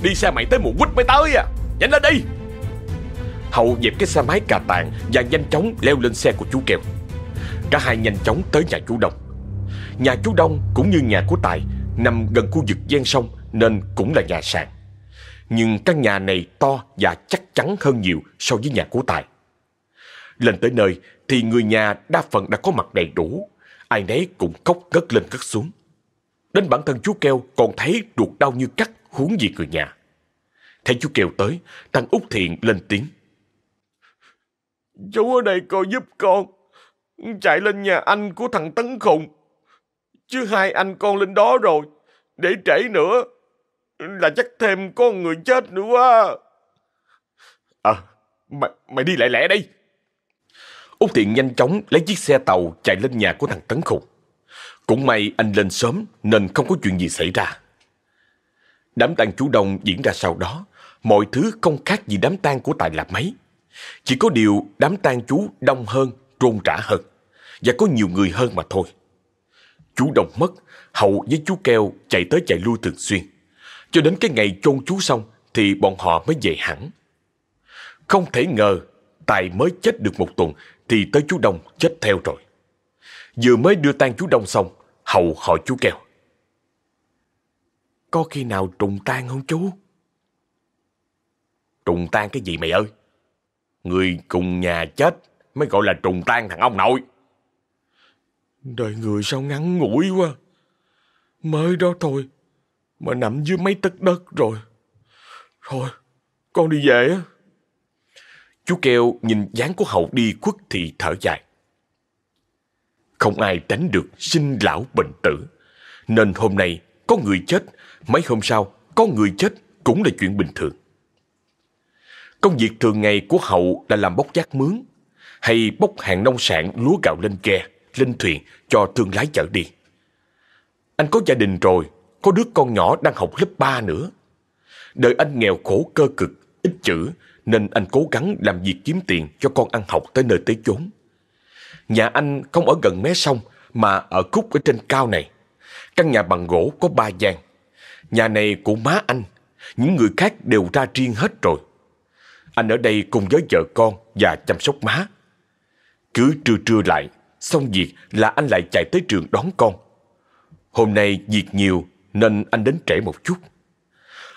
Đi xe mày tới mụ quýt mới tới à. Nhanh lên đi. Hậu dẹp cái xe máy cà tàng Và nhanh chóng leo lên xe của chú kêu. Cả hai nhanh chóng tới nhà chú Đông. Nhà chú Đông cũng như nhà của Tài Nằm gần khu vực ven sông Nên cũng là nhà sàn nhưng căn nhà này to và chắc chắn hơn nhiều So với nhà của Tài Lên tới nơi Thì người nhà đa phần đã có mặt đầy đủ Ai nấy cũng khóc cất lên cất xuống Đến bản thân chú Keo còn thấy ruột đau như cắt huống gì người nhà. Thấy chú Keo tới, thằng Út Thiện lên tiếng. Chú ở đây coi giúp con. Chạy lên nhà anh của thằng Tấn Khùng. Chứ hai anh con lên đó rồi. Để trễ nữa. Là chắc thêm có người chết nữa quá. À, mày, mày đi lại lẹ đi. Út Thiện nhanh chóng lấy chiếc xe tàu chạy lên nhà của thằng Tấn Khùng. Cũng may anh lên sớm nên không có chuyện gì xảy ra. Đám tang chú Đông diễn ra sau đó, mọi thứ không khác gì đám tang của Tài lạp mấy. Chỉ có điều đám tang chú đông hơn, rôn rã hơn, và có nhiều người hơn mà thôi. Chú Đông mất, Hậu với chú Keo chạy tới chạy lui thường xuyên. Cho đến cái ngày chôn chú xong thì bọn họ mới về hẳn. Không thể ngờ Tài mới chết được một tuần thì tới chú Đông chết theo rồi. Vừa mới đưa tang chú Đông xong, Hậu hỏi chú Keo. Có khi nào trùng tan không chú? Trùng tan cái gì mày ơi? Người cùng nhà chết mới gọi là trùng tan thằng ông nội. Đời người sao ngắn ngủi quá. Mới đó thôi, mà nằm dưới mấy tấc đất rồi. Thôi, con đi về á. Chú Keo nhìn dáng của Hậu đi khuất thì thở dài. Không ai tránh được sinh lão bệnh tử. Nên hôm nay có người chết, mấy hôm sau có người chết cũng là chuyện bình thường. Công việc thường ngày của Hậu là làm bốc giác mướn, hay bốc hàng nông sản lúa gạo lên ghe, lên thuyền cho thương lái chở đi. Anh có gia đình rồi, có đứa con nhỏ đang học lớp 3 nữa. Đời anh nghèo khổ cơ cực, ít chữ, nên anh cố gắng làm việc kiếm tiền cho con ăn học tới nơi tới chốn. Nhà anh không ở gần mé sông mà ở khúc ở trên cao này. Căn nhà bằng gỗ có ba gian. Nhà này của má anh, những người khác đều ra riêng hết rồi. Anh ở đây cùng với vợ con và chăm sóc má. Cứ trưa trưa lại, xong việc là anh lại chạy tới trường đón con. Hôm nay việc nhiều nên anh đến trễ một chút.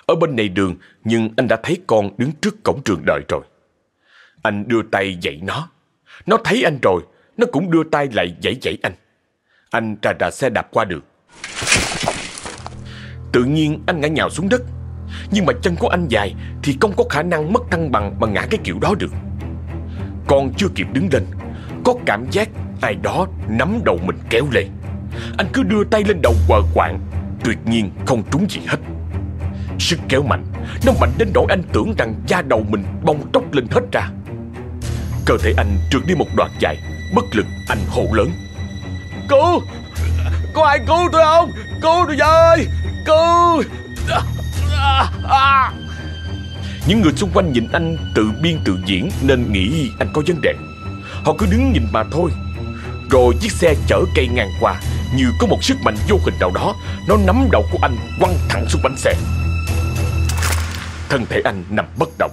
Ở bên này đường nhưng anh đã thấy con đứng trước cổng trường đợi rồi. Anh đưa tay dạy nó. Nó thấy anh rồi nó cũng đưa tay lại dạy dạy anh. Anh trà trà xe đạp qua đường. Tự nhiên anh ngã nhào xuống đất. Nhưng mà chân của anh dài thì không có khả năng mất thăng bằng mà ngã cái kiểu đó được. con chưa kịp đứng lên, có cảm giác ai đó nắm đầu mình kéo lên. Anh cứ đưa tay lên đầu quờ quạng, tuyệt nhiên không trúng gì hết. Sức kéo mạnh, nó mạnh đến nỗi anh tưởng rằng da đầu mình bong tróc lên hết ra. Cơ thể anh trượt đi một đoạn dài, Bất lực anh hô lớn. Cứu! Có ai cứu tôi không? Cứu tôi ơi Cứu! Những người xung quanh nhìn anh tự biên tự diễn Nên nghĩ anh có vấn đề. Họ cứ đứng nhìn mà thôi. Rồi chiếc xe chở cây ngang qua, Như có một sức mạnh vô hình nào đó, Nó nắm đầu của anh, quăng thẳng xuống bánh xe. Thân thể anh nằm bất động,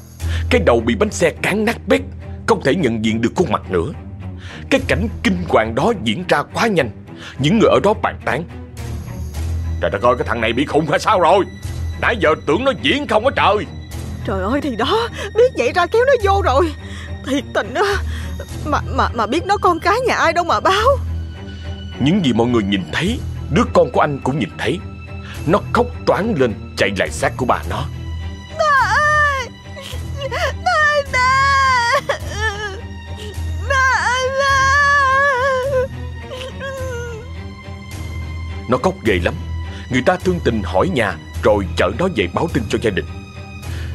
Cái đầu bị bánh xe cán nát bét, Không thể nhận diện được khuôn mặt nữa. Cái cảnh kinh hoàng đó diễn ra quá nhanh, Những người ở đó bàn tán. Trời đất ơi, cái thằng này bị khùng hay sao rồi? Nãy giờ tưởng nó diễn không có trời. Trời ơi, thì đó, Biết vậy ra kéo nó vô rồi. Thiệt tình á Mà, mà, mà biết nó con cái nhà ai đâu mà báo. Những gì mọi người nhìn thấy Đứa con của anh cũng nhìn thấy. Nó khóc toán lên chạy lại xác của bà nó. Ba ơi! Ba ơi ba Ba ơi Nó khóc ghê lắm. Người ta thương tình hỏi nhà Rồi chở nó về báo tin cho gia đình.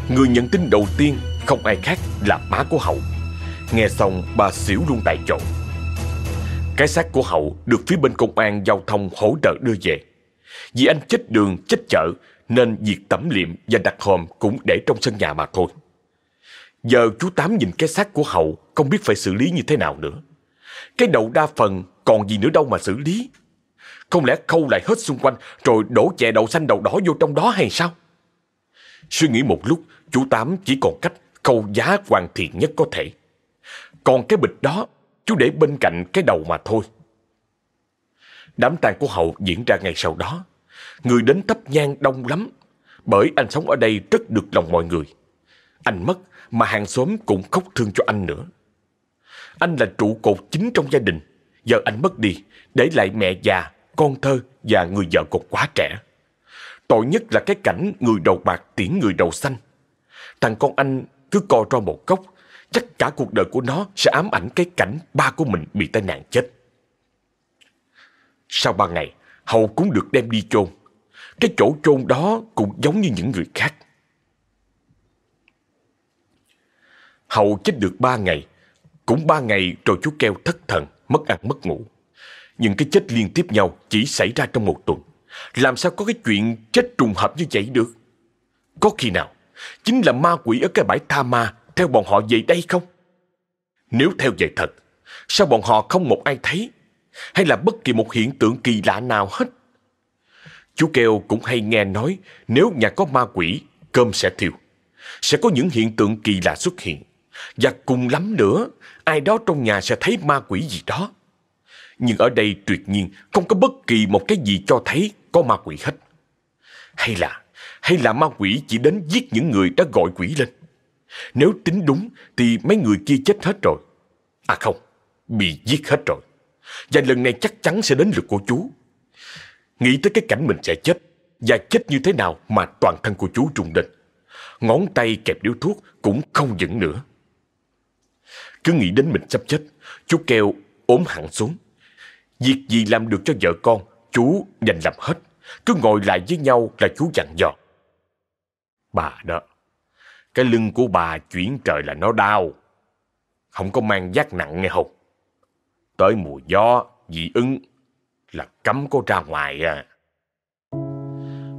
Người nhận tin đầu tiên Không ai khác là má của Hậu Nghe xong bà xỉu luôn tại chỗ. Cái xác của Hậu Được phía bên công an giao thông hỗ trợ đưa về. Vì anh chết đường chết chợ Nên việc tẩm liệm và đặt hòm Cũng để trong sân nhà mà thôi. Giờ chú Tám nhìn cái xác của Hậu Không biết phải xử lý như thế nào nữa. Cái đầu đa phần còn gì nữa đâu mà xử lý. Không lẽ khâu lại hết xung quanh rồi đổ chè đậu xanh đậu đỏ vô trong đó hay sao? Suy nghĩ một lúc, chú Tám chỉ còn cách khâu giá hoàn thiện nhất có thể. Còn cái bịch đó, chú để bên cạnh cái đầu mà thôi. Đám tang của Hậu diễn ra ngày sau đó. Người đến thắp nhang đông lắm, bởi anh sống ở đây rất được lòng mọi người. Anh mất mà hàng xóm cũng khóc thương cho anh nữa. Anh là trụ cột chính trong gia đình. Giờ anh mất đi, để lại mẹ già, con thơ và người vợ còn quá trẻ. Tội nhất là cái cảnh người đầu bạc tiễn người đầu xanh. Thằng con anh cứ co ro một góc, chắc cả cuộc đời của nó sẽ ám ảnh cái cảnh ba của mình bị tai nạn chết. Sau ba ngày, Hậu cũng được đem đi chôn. Cái chỗ chôn đó cũng giống như những người khác. Hậu chết được ba ngày. Cũng ba ngày rồi chú Keo thất thần, mất ăn mất ngủ. những cái chết liên tiếp nhau chỉ xảy ra trong một tuần. Làm sao có cái chuyện chết trùng hợp như vậy được? Có khi nào chính là ma quỷ ở cái bãi tha ma theo bọn họ về đây không? Nếu theo vậy thật, sao bọn họ không một ai thấy? Hay là bất kỳ một hiện tượng kỳ lạ nào hết? Chú Keo cũng hay nghe nói nếu nhà có ma quỷ, cơm sẽ thiêu. Sẽ có những hiện tượng kỳ lạ xuất hiện. Và cùng lắm nữa, ai đó trong nhà sẽ thấy ma quỷ gì đó. Nhưng ở đây tuyệt nhiên không có bất kỳ một cái gì cho thấy có ma quỷ hết. Hay là, hay là ma quỷ chỉ đến giết những người đã gọi quỷ lên. Nếu tính đúng thì mấy người kia chết hết rồi. À không, bị giết hết rồi. Và lần này chắc chắn sẽ đến lượt của chú. Nghĩ tới cái cảnh mình sẽ chết và chết như thế nào mà toàn thân của chú trùng đình. Ngón tay kẹp điếu thuốc cũng không vững nữa. Cứ nghĩ đến mình sắp chết, chú kêu ốm hẳn xuống. Việc gì làm được cho vợ con, chú dành làm hết. Cứ ngồi lại với nhau là chú dặn dò. Bà đó, cái lưng của bà chuyển trời là nó đau. Không có mang giác nặng nghe không? Tới mùa gió, dị ứng là cấm cô ra ngoài à.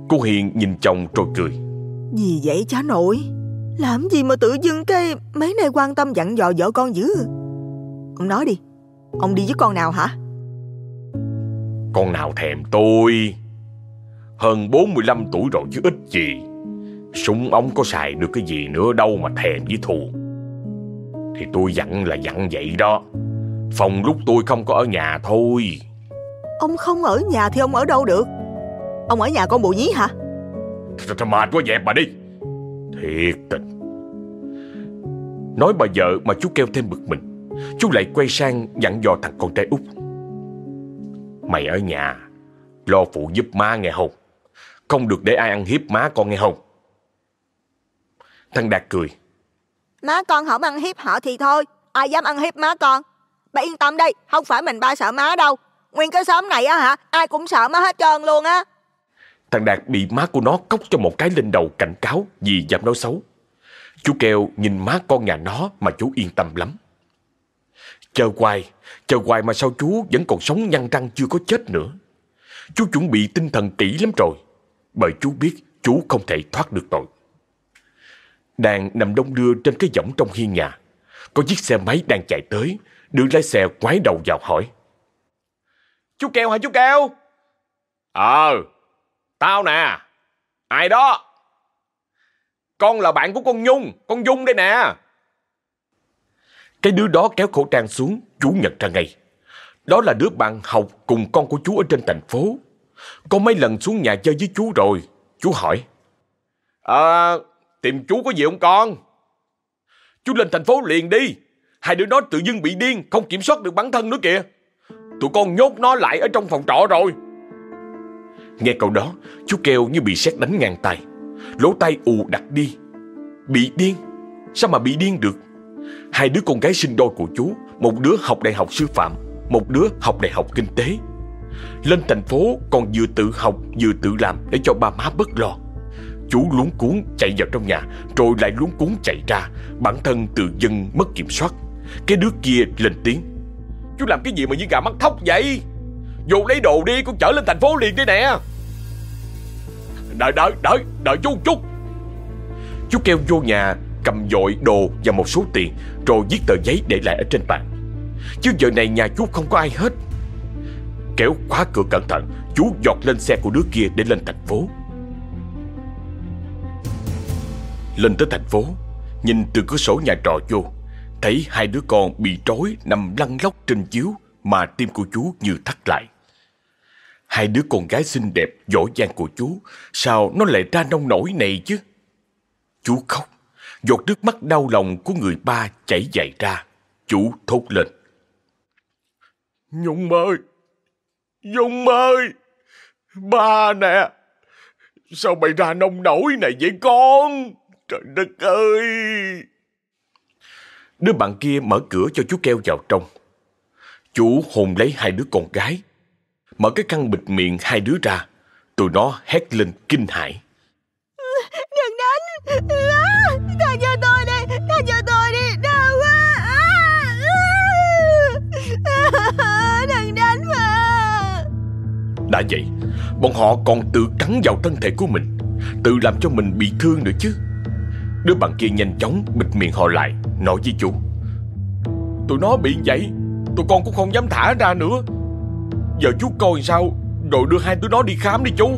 Cô Hiền nhìn chồng rồi cười. Gì vậy cháu nội? Làm gì mà tự dưng cái mấy này quan tâm dặn dò vợ con dữ Ông nói đi Ông đi với con nào hả Con nào thèm tôi Hơn 45 tuổi rồi chứ ít gì Súng ống có xài được cái gì nữa đâu mà thèm với thù. Thì tôi dặn là dặn vậy đó. Phòng lúc tôi không có ở nhà thôi. Ông không ở nhà thì ông ở đâu được? Ông ở nhà con bộ nhí hả? Mệt quá dẹp bà đi. Thiệt tình. Nói bà vợ mà chú kêu thêm bực mình. Chú lại quay sang dặn dò thằng con trai út. Mày ở nhà Lo phụ giúp má nghe không? Không được để ai ăn hiếp má con nghe không Thằng Đạt cười Má con không ăn hiếp họ thì thôi Ai dám ăn hiếp má con Bà yên tâm đây Không phải mình ba sợ má đâu Nguyên cái xóm này á hả Ai cũng sợ má hết trơn luôn á Thằng Đạt bị má của nó cốc cho một cái lên đầu cảnh cáo vì dám nói xấu. Chú kêu nhìn má con nhà nó mà chú yên tâm lắm. Chờ hoài, chờ hoài mà sao chú vẫn còn sống nhăn răng chưa có chết nữa. Chú chuẩn bị tinh thần kỹ lắm rồi, bởi chú biết chú không thể thoát được tội. Đàn nằm đông đưa trên cái võng trong hiên nhà. Có chiếc xe máy đang chạy tới, đưa lái xe quái đầu vào hỏi. Chú Keo hả chú Keo? Ờ, Tao nè. Ai đó? Con là bạn của con Nhung, con Dung đây nè. Cái đứa đó kéo khẩu trang xuống, chú nhận ra ngay. Đó là đứa bạn học cùng con của chú ở trên thành phố. Có mấy lần xuống nhà chơi với chú rồi. Chú hỏi. Ờ, tìm chú có gì không con? Chú lên thành phố liền đi. Hai đứa nó tự dưng bị điên, không kiểm soát được bản thân nữa kìa. Tụi con nhốt nó lại ở trong phòng trọ rồi. Nghe câu đó, chú kêu như bị sét đánh ngang tay. Lỗ tay ù đặt đi. Bị điên? Sao mà bị điên được? Hai đứa con gái sinh đôi của chú, một đứa học đại học sư phạm, một đứa học đại học kinh tế. Lên thành phố còn vừa tự học vừa tự làm để cho ba má bất lo. Chú luống cuốn chạy vào trong nhà rồi lại luống cuốn chạy ra, bản thân tự dưng mất kiểm soát. Cái đứa kia lên tiếng. Chú làm cái gì mà như gà mắt thóc vậy? vô lấy đồ đi con chở lên thành phố liền đi nè Đợi đợi đợi đợi chú chút Chú kêu vô nhà cầm dội đồ và một số tiền Rồi viết tờ giấy để lại ở trên bàn Chứ giờ này nhà chú không có ai hết kéo khóa cửa cẩn thận Chú giọt lên xe của đứa kia để lên thành phố Lên tới thành phố. Nhìn từ cửa sổ nhà trọ vô Thấy hai đứa con bị trói nằm lăn lóc trên chiếu Mà tim của chú như thắt lại. Hai đứa con gái xinh đẹp, giỏi giang của chú Sao nó lại ra nông nổi này chứ? Chú khóc Giọt nước mắt đau lòng của người ba chảy dài ra. Chú thốt lên. Nhung ơi Nhung ơi Ba nè Sao mày ra nông nổi này vậy con? Trời đất ơi! Đứa bạn kia mở cửa cho chú keo vào trong. Chú hồn lấy hai đứa con gái. Mở cái khăn bịt miệng hai đứa ra. Tụi nó hét lên kinh hãi. Đừng đánh! Tha cho tôi đi! Tha cho tôi đi! Đau quá! Đừng đánh mà! Đã vậy Bọn họ còn tự cắn vào thân thể của mình Tự làm cho mình bị thương nữa chứ Đứa bạn kia nhanh chóng bịt miệng họ lại, Nói với chú. Tụi nó bị vậy, Tụi con cũng không dám thả ra nữa. Giờ chú coi sao Rồi đưa hai đứa nó đi khám đi chú.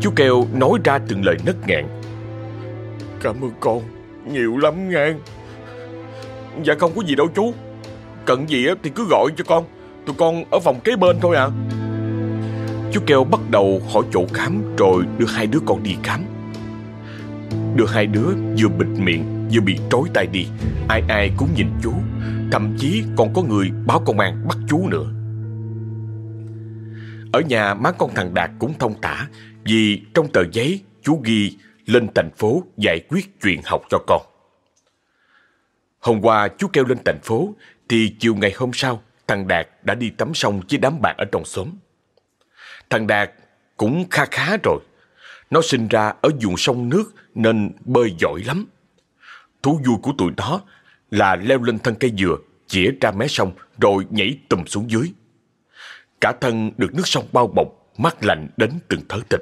Chú kêu nói ra từng lời nấc nghẹn Cảm ơn con, Nhiều lắm ngang. Dạ không có gì đâu chú. Cần gì thì cứ gọi cho con. Tụi con ở phòng kế bên thôi à. Chú kêu bắt đầu hỏi chỗ khám Rồi đưa hai đứa con đi khám. Đưa hai đứa vừa bịt miệng Vừa bị trói tay đi Ai ai cũng nhìn chú Thậm chí còn có người báo công an bắt chú nữa Ở nhà má con thằng Đạt cũng thông tả, Vì trong tờ giấy chú ghi lên thành phố giải quyết chuyện học cho con. Hôm qua chú kêu lên thành phố thì chiều ngày hôm sau thằng Đạt đã đi tắm sông với đám bạn ở trong xóm. Thằng Đạt cũng kha khá rồi. Nó sinh ra ở vùng sông nước nên bơi giỏi lắm. Thú vui của tụi nó là leo lên thân cây dừa, chĩa ra mé sông rồi nhảy tùm xuống dưới. Cả thân được nước sông bao bọc, mát lạnh đến từng thớ thịt.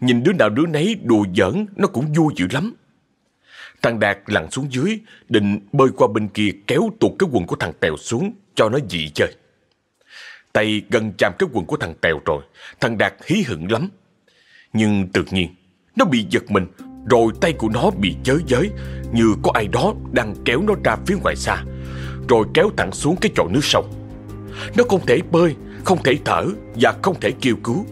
Nhìn đứa nào đứa nấy đùa giỡn Nó cũng vui dữ lắm Thằng Đạt lặn xuống dưới Định bơi qua bên kia kéo tuột cái quần của thằng Tèo xuống Cho nó dị chơi Tay gần chạm cái quần của thằng Tèo rồi Thằng Đạt hí hửng lắm nhưng tự nhiên, Nó bị giật mình, Rồi tay của nó bị chới giới, Như có ai đó đang kéo nó ra phía ngoài xa, Rồi kéo thẳng xuống cái chỗ nước sông. Nó không thể bơi, Không thể thở Và không thể kêu cứu.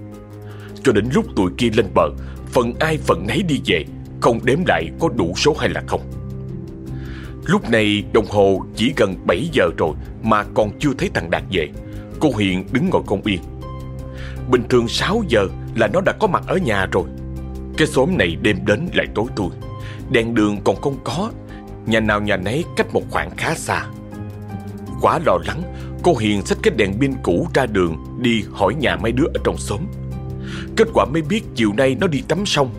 Cho đến lúc tụi kia lên bờ, Phần ai phần nấy đi về, Không đếm lại có đủ số hay là không. Lúc này đồng hồ chỉ gần 7 giờ rồi Mà còn chưa thấy thằng Đạt về. Cô Hiền đứng ngồi không yên. Bình thường 6 giờ là nó đã có mặt ở nhà rồi. Cái xóm này đêm đến lại tối thui. Đèn đường còn không có. Nhà nào nhà nấy cách một khoảng khá xa. Quá lo lắng, Cô Hiền xách cái đèn pin cũ ra đường Đi hỏi nhà mấy đứa ở trong xóm. Kết quả mới biết chiều nay nó đi tắm sông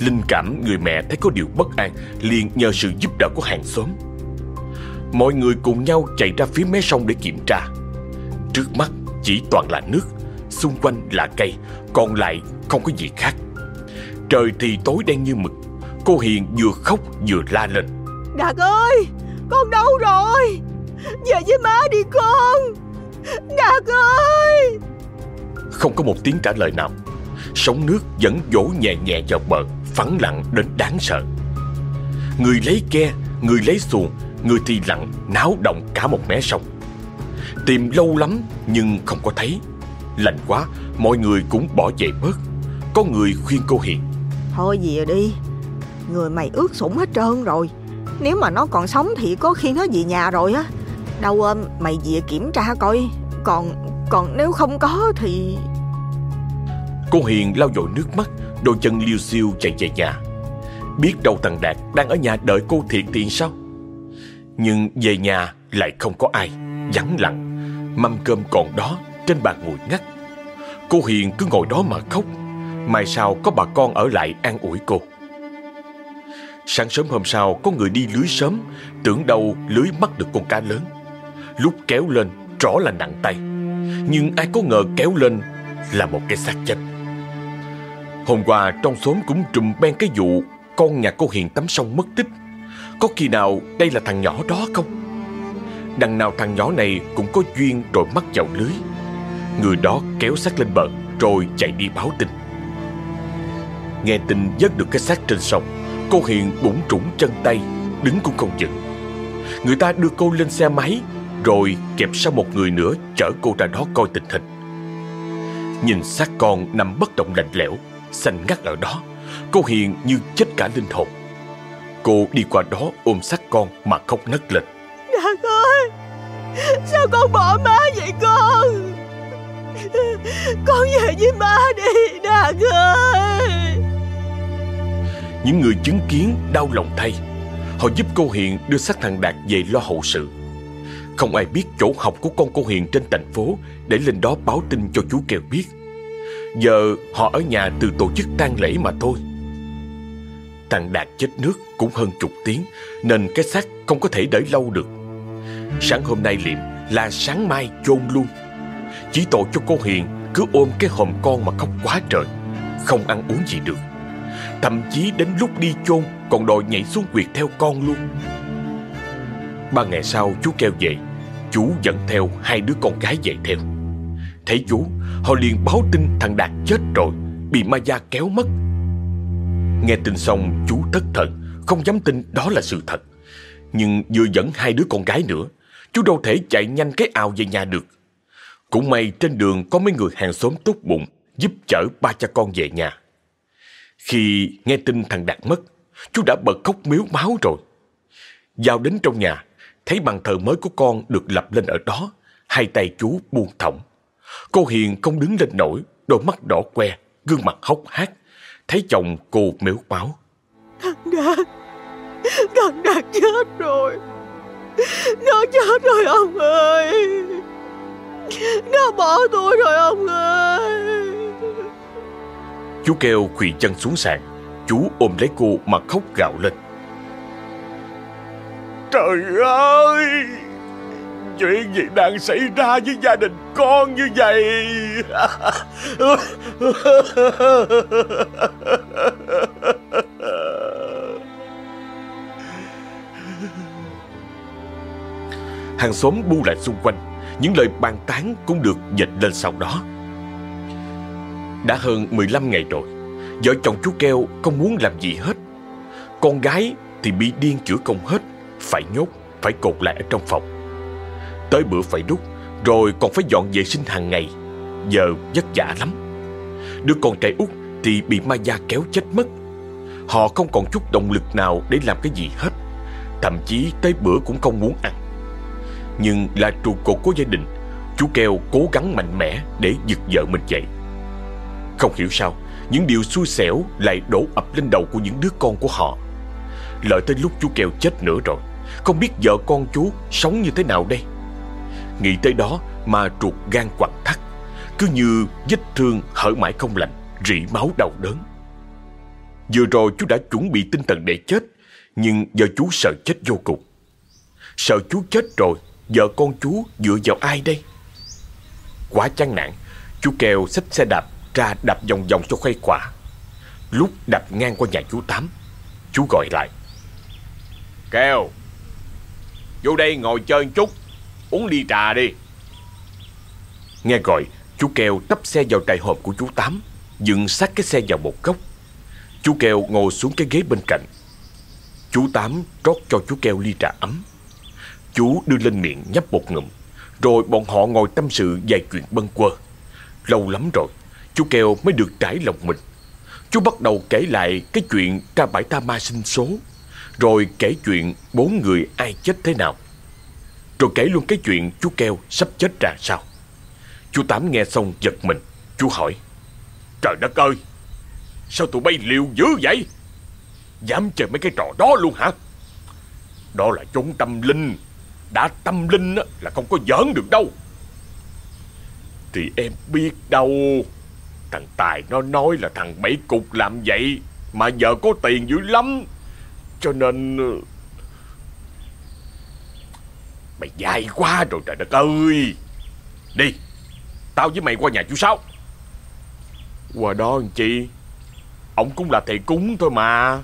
Linh cảm người mẹ thấy có điều bất an, liền nhờ sự giúp đỡ của hàng xóm. Mọi người cùng nhau chạy ra phía mé sông để kiểm tra. Trước mắt chỉ toàn là nước, Xung quanh là cây còn lại không có gì khác. Trời thì tối đen như mực Cô Hiền vừa khóc vừa la lên. Đạt ơi Con đâu rồi? Về với má đi con. Đạt ơi! Không có một tiếng trả lời nào. Sóng nước vẫn vỗ nhẹ nhẹ vào bờ Phẳng lặng đến đáng sợ. Người lấy ke Người lấy xuồng Người thì lặng náo động cả một mé sông. Tìm lâu lắm nhưng không có thấy Lạnh quá Mọi người cũng bỏ chạy bớt. Có người khuyên cô Hiền. Thôi về đi. Người mày ướt sũng hết trơn rồi. Nếu mà nó còn sống thì có khi nó về nhà rồi á. Đâu ôm mày về kiểm tra coi. Còn còn nếu không có thì... Cô Hiền lau dội nước mắt Đôi chân liêu xiêu chạy về nhà. Biết đâu thằng Đạt đang ở nhà đợi cô thiệt tiền sao? Nhưng về nhà lại không có ai. Vắng lặng. Mâm cơm còn đó trên bàn nguội ngắt. Cô Hiền cứ ngồi đó mà khóc. Mai sau có bà con ở lại an ủi cô. Sáng sớm hôm sau, Có người đi lưới sớm, Tưởng đâu lưới bắt được con cá lớn. Lúc kéo lên rõ là nặng tay. Nhưng ai có ngờ kéo lên Là một cái xác chết. Hôm qua, trong xóm cũng trùm ben cái vụ Con nhà cô Hiền tắm sông mất tích. Có khi nào đây là thằng nhỏ đó không? Đằng nào thằng nhỏ này cũng có duyên rồi mắc vào lưới. Người đó kéo xác lên bờ, Rồi chạy đi báo tin. Nghe tin vớt được cái xác trên sông, Cô Hiền bụng trũng chân tay, Đứng cũng không vững Người ta đưa cô lên xe máy, Rồi kẹp sau một người nữa Chở cô ra đó coi tình hình. Nhìn xác con nằm bất động lạnh lẽo, Xanh ngắt ở đó, Cô Hiền như chết cả linh hồn. Cô đi qua đó ôm xác con mà khóc nấc lên. Đạt ơi, Sao con bỏ má vậy con? Con về với ba đi Đạt ơi. Những người chứng kiến đau lòng thay, Họ giúp cô Hiền đưa xác thằng Đạt về lo hậu sự. Không ai biết chỗ học của con cô Hiền trên thành phố Để lên đó báo tin cho chú Kèo biết. Giờ họ ở nhà từ tổ chức tang lễ mà thôi. Thằng Đạt chết nước cũng hơn chục tiếng, Nên cái xác không có thể đợi lâu được. Sáng hôm nay liệm là sáng mai chôn luôn. Chỉ tội cho cô Hiền cứ ôm cái hòm con mà khóc quá trời, Không ăn uống gì được. Thậm chí đến lúc đi chôn, còn đòi nhảy xuống quyệt theo con luôn. Ba ngày sau, chú kêu về, Chú dẫn theo hai đứa con gái về theo. Thấy chú, Họ liền báo tin thằng Đạt chết rồi, Bị ma gia kéo mất. Nghe tin xong, chú thất thần, Không dám tin đó là sự thật. Nhưng vừa dẫn hai đứa con gái nữa, Chú đâu thể chạy nhanh cái ào về nhà được. Cũng may trên đường có mấy người hàng xóm tốt bụng, Giúp chở ba cha con về nhà. Khi nghe tin thằng Đạt mất, Chú đã bật khóc miếu máu rồi. Vào đến trong nhà, Thấy bàn thờ mới của con được lập lên ở đó, Hai tay chú buông thõng. Cô Hiền không đứng lên nổi, Đôi mắt đỏ que, Gương mặt hốc hác, Thấy chồng cô miếu máu. Thằng Đạt Thằng Đạt chết rồi. Nó chết rồi ông ơi. Nó bỏ tôi rồi ông ơi. Chú kêu quỳ chân xuống sàn. Chú ôm lấy cô mà khóc gào lên. Trời ơi! Chuyện gì đang xảy ra với gia đình con như vậy? Hàng xóm bu lại xung quanh những lời bàn tán cũng được dịch lên sau đó. Đã hơn 15 ngày rồi Vợ chồng chú Keo không muốn làm gì hết. Con gái thì bị điên chữa công hết Phải nhốt, phải cột lại ở trong phòng. Tới bữa phải đút Rồi còn phải dọn vệ sinh hàng ngày Giờ vất vả lắm. Đứa con trai út thì bị ma gia kéo chết mất. Họ không còn chút động lực nào để làm cái gì hết Thậm chí tới bữa cũng không muốn ăn. Nhưng là trụ cột của gia đình. Chú Keo cố gắng mạnh mẽ để giật vợ mình dậy. Không hiểu sao, Những điều xui xẻo lại đổ ập lên đầu của những đứa con của họ. Lợi tới lúc chú Keo chết nữa rồi, Không biết vợ con chú sống như thế nào đây? Nghĩ tới đó mà ruột gan quặn thắt, Cứ như vết thương hở mãi không lành, Rỉ máu đau đớn. Vừa rồi chú đã chuẩn bị tinh thần để chết, Nhưng giờ chú sợ chết vô cùng. Sợ chú chết rồi Vợ con chú dựa vào ai đây? Quá chán nản, Chú kêu xách xe đạp ra đạp vòng vòng cho khuây khỏa. Lúc đạp ngang qua nhà chú Tám, Chú gọi lại. Kêu, Vô đây ngồi chơi chút, Uống ly trà đi. Nghe gọi, Chú kêu tấp xe vào trại hộp của chú Tám, Dựng sát cái xe vào một góc. Chú kêu ngồi xuống cái ghế bên cạnh. Chú Tám rót cho chú kêu ly trà ấm. Chú đưa lên miệng nhấp một ngụm. Rồi bọn họ ngồi tâm sự vài chuyện bâng quơ. Lâu lắm rồi, Chú Keo mới được trải lòng mình. Chú bắt đầu kể lại cái chuyện ra bãi ta ma sinh số, Rồi kể chuyện bốn người ai chết thế nào. Rồi kể luôn cái chuyện chú Keo sắp chết ra sao. Chú Tám nghe xong giật mình, Chú hỏi, Trời đất ơi, Sao tụi bay liều dữ vậy? Dám chơi mấy cái trò đó luôn hả? Đó là chốn tâm linh. Đã tâm linh là không có giỡn được đâu. Thì em biết đâu Thằng Tài nó nói là thằng Bảy Cục làm vậy Mà giờ có tiền dữ lắm. Cho nên ờ, Mày dai quá rồi trời đất ơi. Đi Tao với mày qua nhà chú Sáu. Qua đó anh chị, Ông cũng là thầy cúng thôi mà.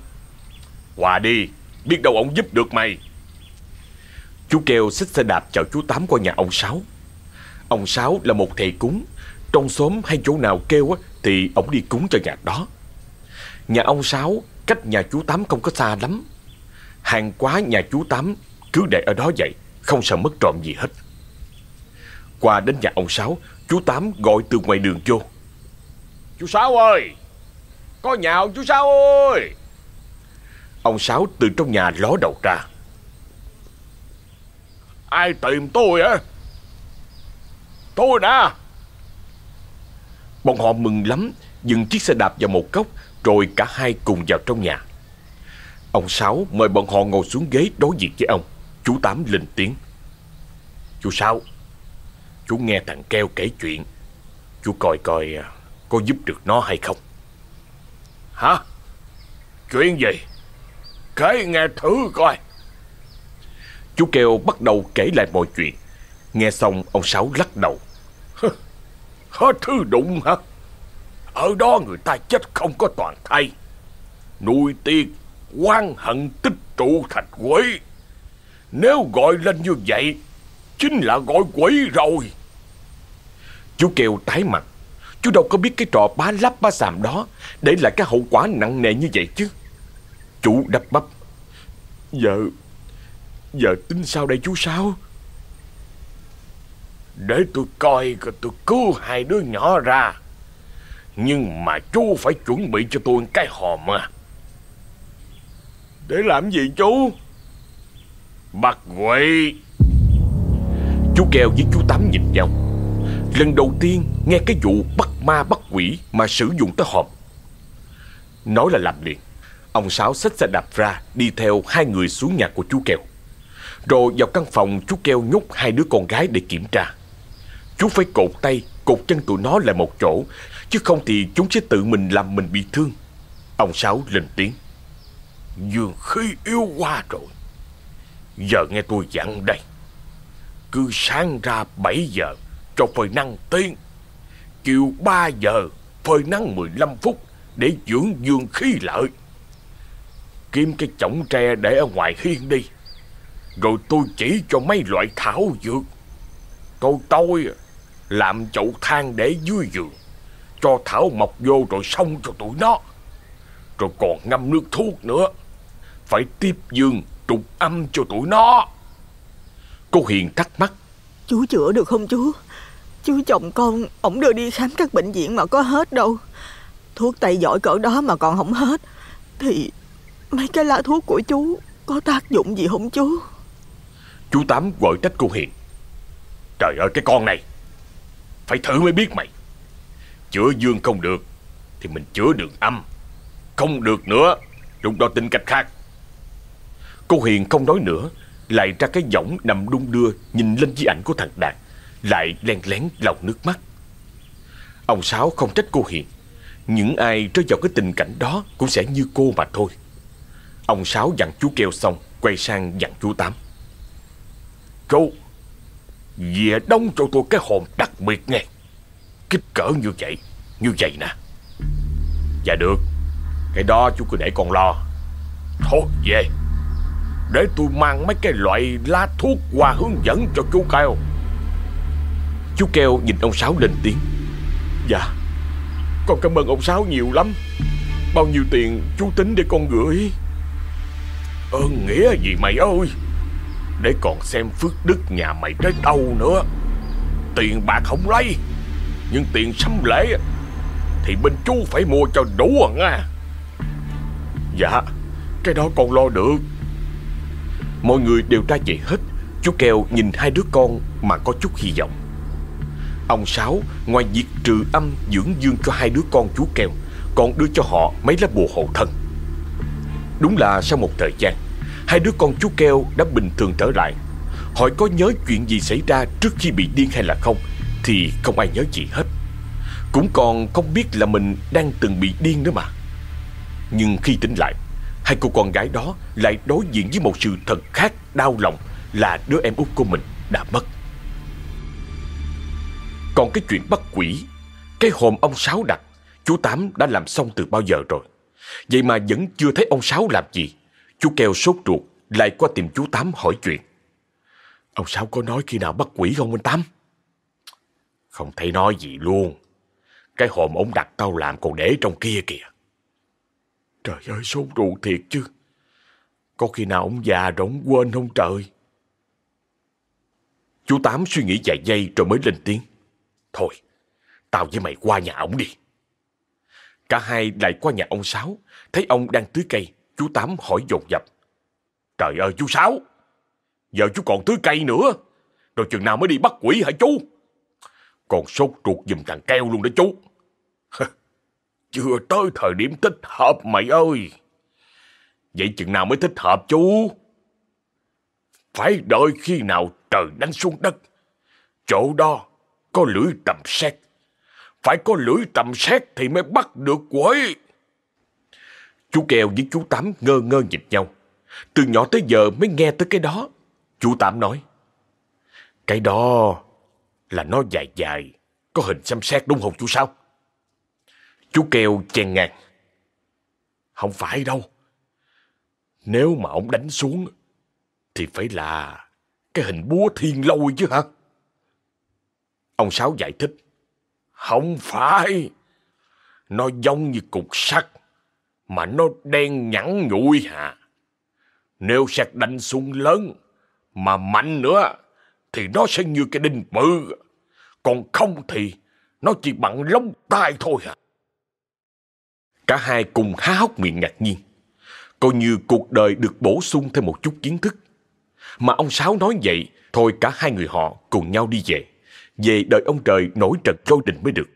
Qua đi Biết đâu ông giúp được mày. Chú Keo xích xe đạp chào chú Tám qua nhà ông Sáu. Ông Sáu là một thầy cúng, trong xóm hay chỗ nào kêu thì ông đi cúng cho nhà đó. Nhà ông Sáu cách nhà chú Tám không có xa lắm. Hàng quá nhà chú Tám cứ để ở đó vậy, không sợ mất trộm gì hết. Qua đến nhà ông Sáu, chú Tám gọi từ ngoài đường vô. Chú Sáu ơi! Có nhà ông chú Sáu ơi! Ông Sáu từ trong nhà ló đầu ra. Ai tìm tôi á? Tôi nè! Bọn họ mừng lắm, dừng chiếc xe đạp vào một góc, rồi cả hai cùng vào trong nhà. Ông Sáu mời bọn họ ngồi xuống ghế đối diện với ông. Chú Tám lên tiếng. Chú Sáu, chú nghe thằng Keo kể chuyện. Chú coi coi à, có giúp được nó hay không. Hả? Chuyện gì? Kể nghe thử coi. Chú kêu bắt đầu kể lại mọi chuyện. Nghe xong ông Sáu lắc đầu. [laughs] Hết thứ đụng hả? Ở đó người ta chết không có toàn thay. Nuôi tiên, quan hận tích trụ thành quỷ. Nếu gọi lên như vậy, chính là gọi quỷ rồi. Chú kêu tái mặt. Chú đâu có biết cái trò bá lắp bá xàm đó để lại cái hậu quả nặng nề như vậy chứ. Chú đắp bắp. Giờ, giờ tính sao đây chú sao? Để tôi coi coi tôi cứu hai đứa nhỏ ra. Nhưng mà chú phải chuẩn bị cho tôi cái hòm à. Để làm gì chú? Bắt quỷ. Chú Keo với chú Tám nhìn nhau. Lần đầu tiên nghe cái vụ bắt ma bắt quỷ mà sử dụng tới hòm. Nói là làm liền. Ông Sáu xách xe đạp ra, đi theo hai người xuống nhà của chú Keo. Rồi vào căn phòng chú Keo nhốt hai đứa con gái để kiểm tra. Chú phải cột tay, cột chân tụi nó lại một chỗ, chứ không thì chúng sẽ tự mình làm mình bị thương. Ông Sáu lên tiếng. Dương khí yếu quá rồi. Giờ nghe tôi dặn đây. Cứ sáng ra 7 giờ cho phơi nắng tiên. Chiều 3 giờ phơi nắng 15 phút để dưỡng dương khí lợi. Kiếm cái chổng tre để ở ngoài hiên đi. Rồi tôi chỉ cho mấy loại thảo dược. Tôi tôi à, làm chậu than để dưới giường, Cho thảo mọc vô rồi xong cho tụi nó. Rồi còn ngâm nước thuốc nữa, Phải tiếp dương trục âm cho tụi nó. Cô Hiền thắc mắc. Chú chữa được không chú? Chú chồng con Ổng đưa đi khám các bệnh viện mà có hết đâu. Thuốc tây giỏi cỡ đó mà còn không hết. Thì mấy cái lá thuốc của chú Có tác dụng gì không chú? Chú Tám gọi trách cô Hiền. Trời ơi, cái con này, phải thử mới biết mày. Chữa dương không được Thì mình chữa đường âm. Không được nữa, Lúc đó tính cách khác. Cô Hiền không nói nữa, Lại ra cái giọng nằm đung đưa Nhìn lên di ảnh của thằng Đạt, Lại len lén lòng nước mắt. Ông Sáu không trách cô Hiền, Những ai rơi vào cái tình cảnh đó Cũng sẽ như cô mà thôi. Ông Sáu dặn chú kêu xong, Quay sang dặn chú Tám. Chú về đông cho tôi cái hồn đặc biệt nghe. Kích cỡ như vậy Như vậy nè. Dạ được. Cái đó chú cứ để con lo. Thôi, về. Để tôi mang mấy cái loại lá thuốc qua hướng dẫn cho chú Keo Chú Keo nhìn ông Sáu lên tiếng. Dạ. Con cảm ơn ông Sáu nhiều lắm. Bao nhiêu tiền chú tính để con gửi? Ơn nghĩa gì mày ơi? Để còn xem phước đức nhà mày tới đâu nữa. Tiền bạc không lấy, Nhưng tiền sắm lễ, Thì bên chú phải mua cho đủ à nha. Dạ Cái đó con lo được. Mọi người đều ra về hết, Chú Kèo nhìn hai đứa con Mà có chút hy vọng. Ông Sáu, ngoài việc trừ âm dưỡng dương cho hai đứa con chú Kèo Còn đưa cho họ mấy lá bùa hộ thân. Đúng là sau một thời gian Hai đứa con chú Keo đã bình thường trở lại. Hỏi có nhớ chuyện gì xảy ra trước khi bị điên hay là không, Thì không ai nhớ gì hết. Cũng còn không biết là mình đang từng bị điên nữa mà. Nhưng khi tỉnh lại, Hai cô con gái đó lại đối diện với một sự thật khác đau lòng Là đứa em út của mình đã mất. Còn cái chuyện bắt quỷ, Cái hòm ông Sáu đặt, Chú Tám đã làm xong từ bao giờ rồi? Vậy mà vẫn chưa thấy ông Sáu làm gì. Chú Keo sốt ruột lại qua tìm chú Tám hỏi chuyện. Ông Sáu có nói khi nào bắt quỷ không anh Tám? Không thấy nói gì luôn. Cái hòm ông đặt tao làm còn để trong kia kìa. Trời ơi, sốt ruột thiệt chứ. Có khi nào ông già rồi ông quên không trời? Chú Tám suy nghĩ vài giây rồi mới lên tiếng. Thôi, tao với mày qua nhà ông đi. Cả hai lại qua nhà ông Sáu, thấy ông đang tưới cây, chú Tám hỏi dồn dập. Trời ơi chú Sáu, giờ chú còn thứ cây nữa, rồi chừng nào mới đi bắt quỷ hả chú? Còn sốt ruột giùm thằng keo luôn đó chú. [laughs] Chưa tới thời điểm thích hợp mày ơi. Vậy chừng nào mới thích hợp chú? Phải đợi khi nào trời đánh xuống đất. Chỗ đó có lưỡi tầm xét. Phải có lưỡi tầm xét thì mới bắt được quỷ. Chú Kèo với chú Tám ngơ ngơ nhìn nhau. Từ nhỏ tới giờ mới nghe tới cái đó. Chú Tám nói. Cái đó là nó dài dài, có hình xăm xét đúng không chú Sáu? Chú Kèo chen ngang. Không phải đâu. Nếu mà ông đánh xuống thì phải là cái hình búa thiên lôi chứ hả? Ông Sáu giải thích. Không phải. Nó giống như cục sắt mà nó đen nhẵn nhụi hả? Nếu sạc đánh xuống lớn mà mạnh nữa thì nó sẽ như cái đinh bự. Còn không thì nó chỉ bằng lông tai thôi hả? Cả hai cùng há hốc miệng ngạc nhiên. Coi như cuộc đời được bổ sung thêm một chút kiến thức. Mà ông Sáu nói vậy, thôi cả hai người họ cùng nhau đi về. Về đợi ông trời nổi trận lôi đình mới được.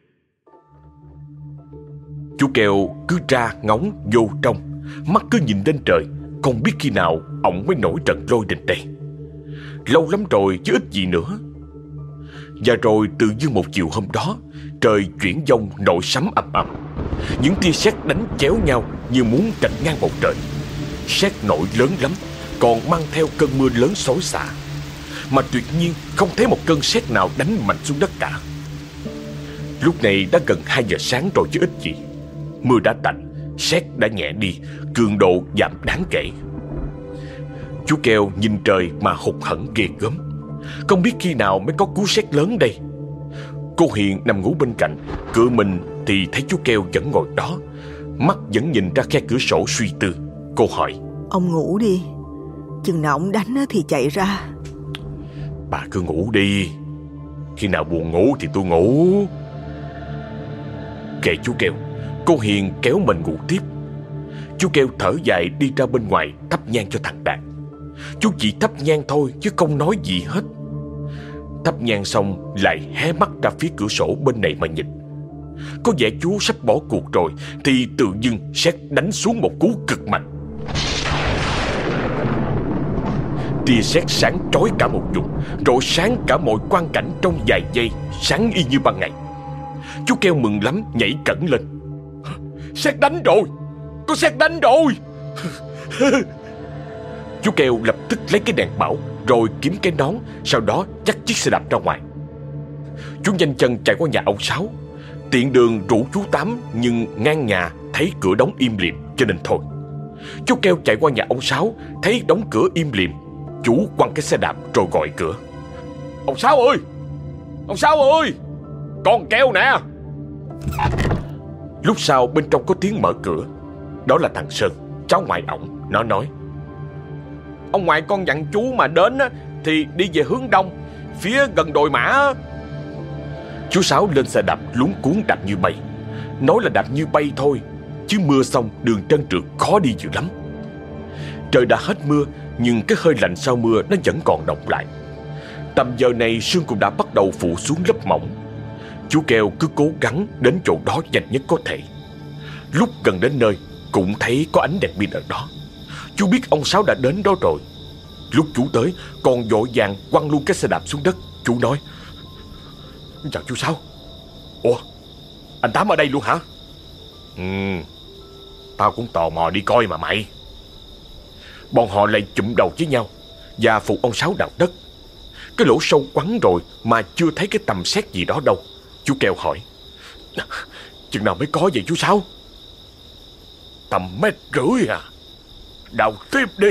Chú Kèo cứ ra ngóng vô trong, mắt cứ nhìn lên trời, không biết khi nào ổng mới nổi trận lôi đình đây. Lâu lắm rồi chứ ít gì nữa. Và rồi tự dưng một chiều hôm đó, trời chuyển dông nổi sấm ầm ầm. Những tia sét đánh chéo nhau như muốn cạnh ngang bầu trời. Sét nổi lớn lắm, còn mang theo cơn mưa lớn xối xả. Mà tuyệt nhiên không thấy một cơn sét nào đánh mạnh xuống đất cả. Lúc này đã gần 2 giờ sáng rồi chứ ít gì. Mưa đã tạnh, sét đã nhẹ đi, cường độ giảm đáng kể. Chú Kèo nhìn trời mà hụt hẫng ghê gớm. Không biết khi nào mới có cú sét lớn đây. Cô Hiền nằm ngủ bên cạnh, cửa mình thì thấy chú Kèo vẫn ngồi đó, mắt vẫn nhìn ra khe cửa sổ suy tư. Cô hỏi: Ông ngủ đi, chừng nào ông đánh thì chạy ra. Bà cứ ngủ đi, khi nào buồn ngủ thì tôi ngủ. Kệ chú Kèo, cô Hiền kéo mình ngủ tiếp. Chú kêu thở dài đi ra bên ngoài thắp nhang cho thằng Đạt. Chú chỉ thắp nhang thôi chứ không nói gì hết. Thắp nhang xong lại hé mắt ra phía cửa sổ bên này mà nhìn. Có vẻ chú sắp bỏ cuộc rồi thì tự dưng xét đánh xuống một cú cực mạnh. Tia sét sáng trói cả một vùng, rọi sáng cả mọi quang cảnh trong vài giây, sáng y như ban ngày. Chú kêu mừng lắm, nhảy cẩn lên. Sét đánh rồi, có sét đánh rồi. [laughs] Chú keo lập tức lấy cái đèn bảo Rồi kiếm cái nón Sau đó dắt chiếc xe đạp ra ngoài. Chú nhanh chân chạy qua nhà ông Sáu. Tiện đường rủ chú Tám Nhưng ngang nhà thấy cửa đóng im lìm Cho nên thôi. Chú keo chạy qua nhà ông Sáu Thấy đóng cửa im lìm. Chú quăng cái xe đạp rồi gọi cửa. Ông Sáu ơi! Ông Sáu ơi! Con keo nè! Lúc sau bên trong có tiếng mở cửa. Đó là thằng Sơn, Cháu ngoại ổng, Nó nói. Ông ngoại con dặn chú mà đến Thì đi về hướng đông, Phía gần đồi mã Chú Sáu lên xe đạp lúng cuốn đạp như bay. Nói là đạp như bay thôi, Chứ mưa xong đường trơn trượt khó đi dữ lắm. Trời đã hết mưa, Nhưng cái hơi lạnh sau mưa nó vẫn còn động lại. Tầm giờ này sương cũng đã bắt đầu phủ xuống lớp mỏng. Chú Keo cứ cố gắng đến chỗ đó nhanh nhất có thể. Lúc gần đến nơi, Cũng thấy có ánh đèn pin ở đó. Chú biết ông Sáu đã đến đó rồi. Lúc chú tới, Còn vội vàng quăng luôn cái xe đạp xuống đất. Chú nói, Chào chú Sáu. Ủa, Anh Tám ở đây luôn hả? Ừ Tao cũng tò mò đi coi mà mày. Bọn họ lại chụm đầu với nhau Và phụ ông Sáu đào đất. Cái lỗ sâu quắn rồi Mà chưa thấy cái tầm xét gì đó đâu. Chú kêu hỏi Chừng nào mới có vậy chú Sáu Tầm mét rưỡi à Đào tiếp đi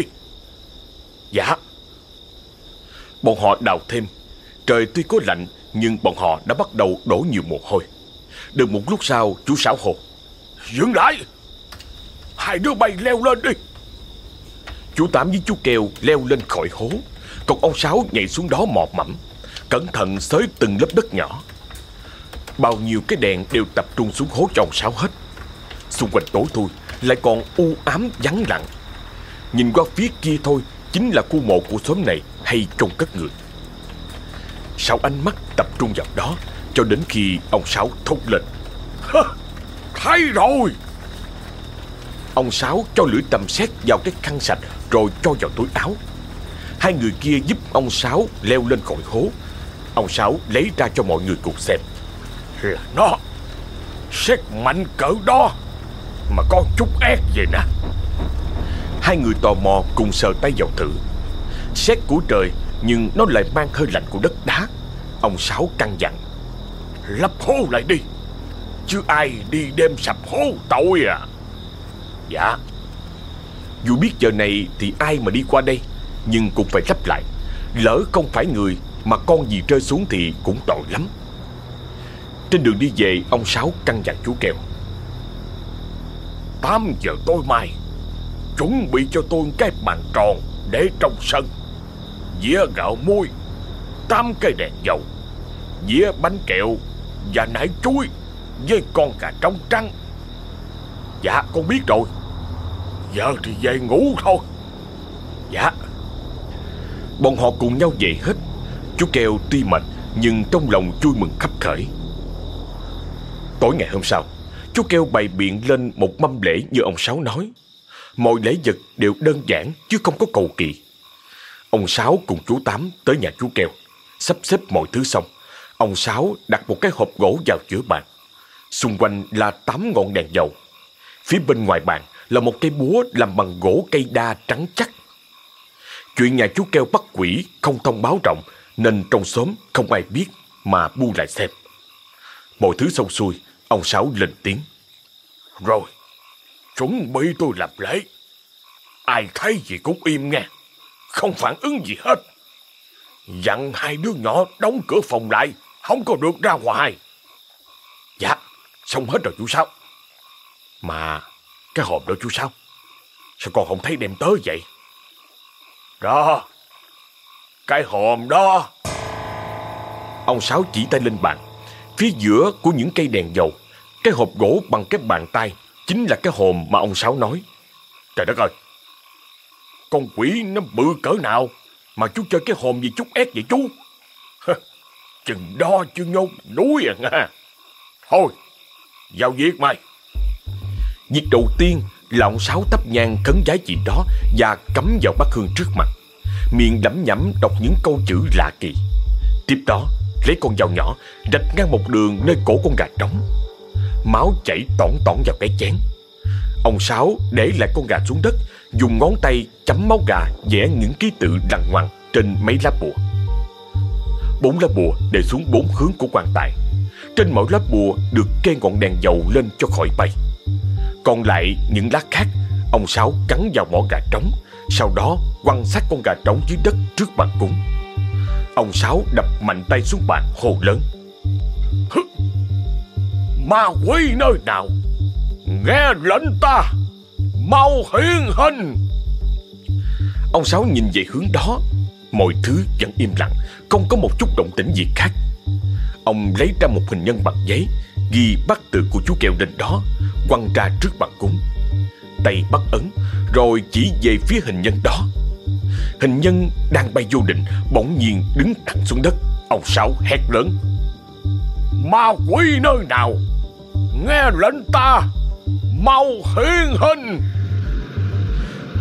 Dạ Bọn họ đào thêm. Trời tuy có lạnh, nhưng bọn họ đã bắt đầu đổ nhiều mồ hôi. Được một lúc sau, chú Sáu hồ. Dừng lại! Hai đứa bay leo lên đi! Chú Tám với chú Kèo leo lên khỏi hố. Còn ông Sáu nhảy xuống đó mò mẫm. Cẩn thận xới từng lớp đất nhỏ. Bao nhiêu cái đèn đều tập trung xuống hố tròn sáo hết. Xung quanh tối thôi, lại còn u ám vắng lặng. Nhìn qua phía kia thôi chính là khu mộ của xóm này hay trong cất người. Sáu ánh mắt tập trung vào đó cho đến khi ông Sáu thốt lên. Thấy rồi! Ông Sáu cho lưỡi tầm xét vào cái khăn sạch rồi cho vào túi áo. Hai người kia giúp ông Sáu leo lên khỏi hố. Ông Sáu lấy ra cho mọi người cùng xem. Nó, xét mạnh cỡ đó mà con chút ép vậy nè. Hai người tò mò cùng sờ tay vào thử. Xét của trời nhưng nó lại mang hơi lạnh của đất đá. Ông Sáu căng dặn. Lấp hố lại đi, chứ ai đi đêm sập hố tội à. Dạ Dù biết giờ này thì ai mà đi qua đây Nhưng cũng phải lắp lại Lỡ không phải người Mà con gì rơi xuống thì cũng tội lắm trên đường đi về, Ông Sáu căn dặn chú Kèo 8 giờ tối mai, Chuẩn bị cho tôi cái bàn tròn Để trong sân. Dĩa gạo muối, tám cây đèn dầu, Dĩa bánh kẹo Và nải chuối Với con gà trống trắng. Dạ con biết rồi. Giờ thì về ngủ thôi. Dạ. Bọn họ cùng nhau về hết. Chú Keo tuy mệt, Nhưng trong lòng vui mừng khắp khởi. Tối ngày hôm sau Chú Keo bày biện lên một mâm lễ như ông Sáu nói Mọi lễ vật đều đơn giản chứ không có cầu kỳ Ông Sáu cùng chú Tám tới nhà chú Keo Sắp xếp mọi thứ xong Ông Sáu đặt một cái hộp gỗ vào giữa bàn Xung quanh là tám ngọn đèn dầu Phía bên ngoài bàn là một cây búa làm bằng gỗ cây đa trắng chắc. Chuyện nhà chú keo bắt quỷ không thông báo rộng nên trong xóm không ai biết mà bu lại xem. Mọi thứ xong xuôi, ông Sáu lên tiếng. Rồi, chuẩn bị tôi làm lễ. Ai thấy gì cũng im nghe, không phản ứng gì hết. Dặn hai đứa nhỏ đóng cửa phòng lại, không có được ra ngoài. Dạ, xong hết rồi chú Sáu. Mà cái hòm đó chú sao? Sao con không thấy đem tới vậy? Đó, cái hòm đó. Ông Sáu chỉ tay lên bàn. Phía giữa của những cây đèn dầu, cái hộp gỗ bằng cái bàn tay chính là cái hòm mà ông Sáu nói. Trời đất ơi, con quỷ nó bự cỡ nào mà chú chơi cái hòm gì chút ép vậy chú? Chừng đo chưa nhốt núi à nha. Thôi, vào việc mày. Việc đầu tiên là ông Sáu tấp nhang khấn giái gì đó và cắm vào bát hương trước mặt. Miệng lẩm nhẩm đọc những câu chữ lạ kỳ. Tiếp đó, lấy con dao nhỏ rạch ngang một đường nơi cổ con gà trống. Máu chảy tỏn tỏn vào cái chén. Ông Sáu để lại con gà xuống đất, dùng ngón tay chấm máu gà vẽ những ký tự đằng ngoằng trên mấy lá bùa. Bốn lá bùa để xuống bốn hướng của quan tài. Trên mỗi lá bùa được kê ngọn đèn dầu lên cho khỏi bay. Còn lại những lá khác Ông Sáu cắn vào mỏ gà trống Sau đó quăng xác con gà trống dưới đất trước bàn cúng Ông Sáu đập mạnh tay xuống bàn hồ lớn Ma quỷ nơi nào? Nghe lệnh ta, Mau hiện hình. Ông Sáu nhìn về hướng đó, Mọi thứ vẫn im lặng, Không có một chút động tĩnh gì khác. Ông lấy ra một hình nhân bằng giấy, Ghi bắt tự của chú kẹo lên đó, Quăng ra trước bàn cúng. Tay bắt ấn, Rồi chỉ về phía hình nhân đó. Hình nhân đang bay vô định, Bỗng nhiên đứng thẳng xuống đất. Ông Sáu hét lớn. Ma quỷ nơi nào? Nghe lệnh ta. Mau hiện hình.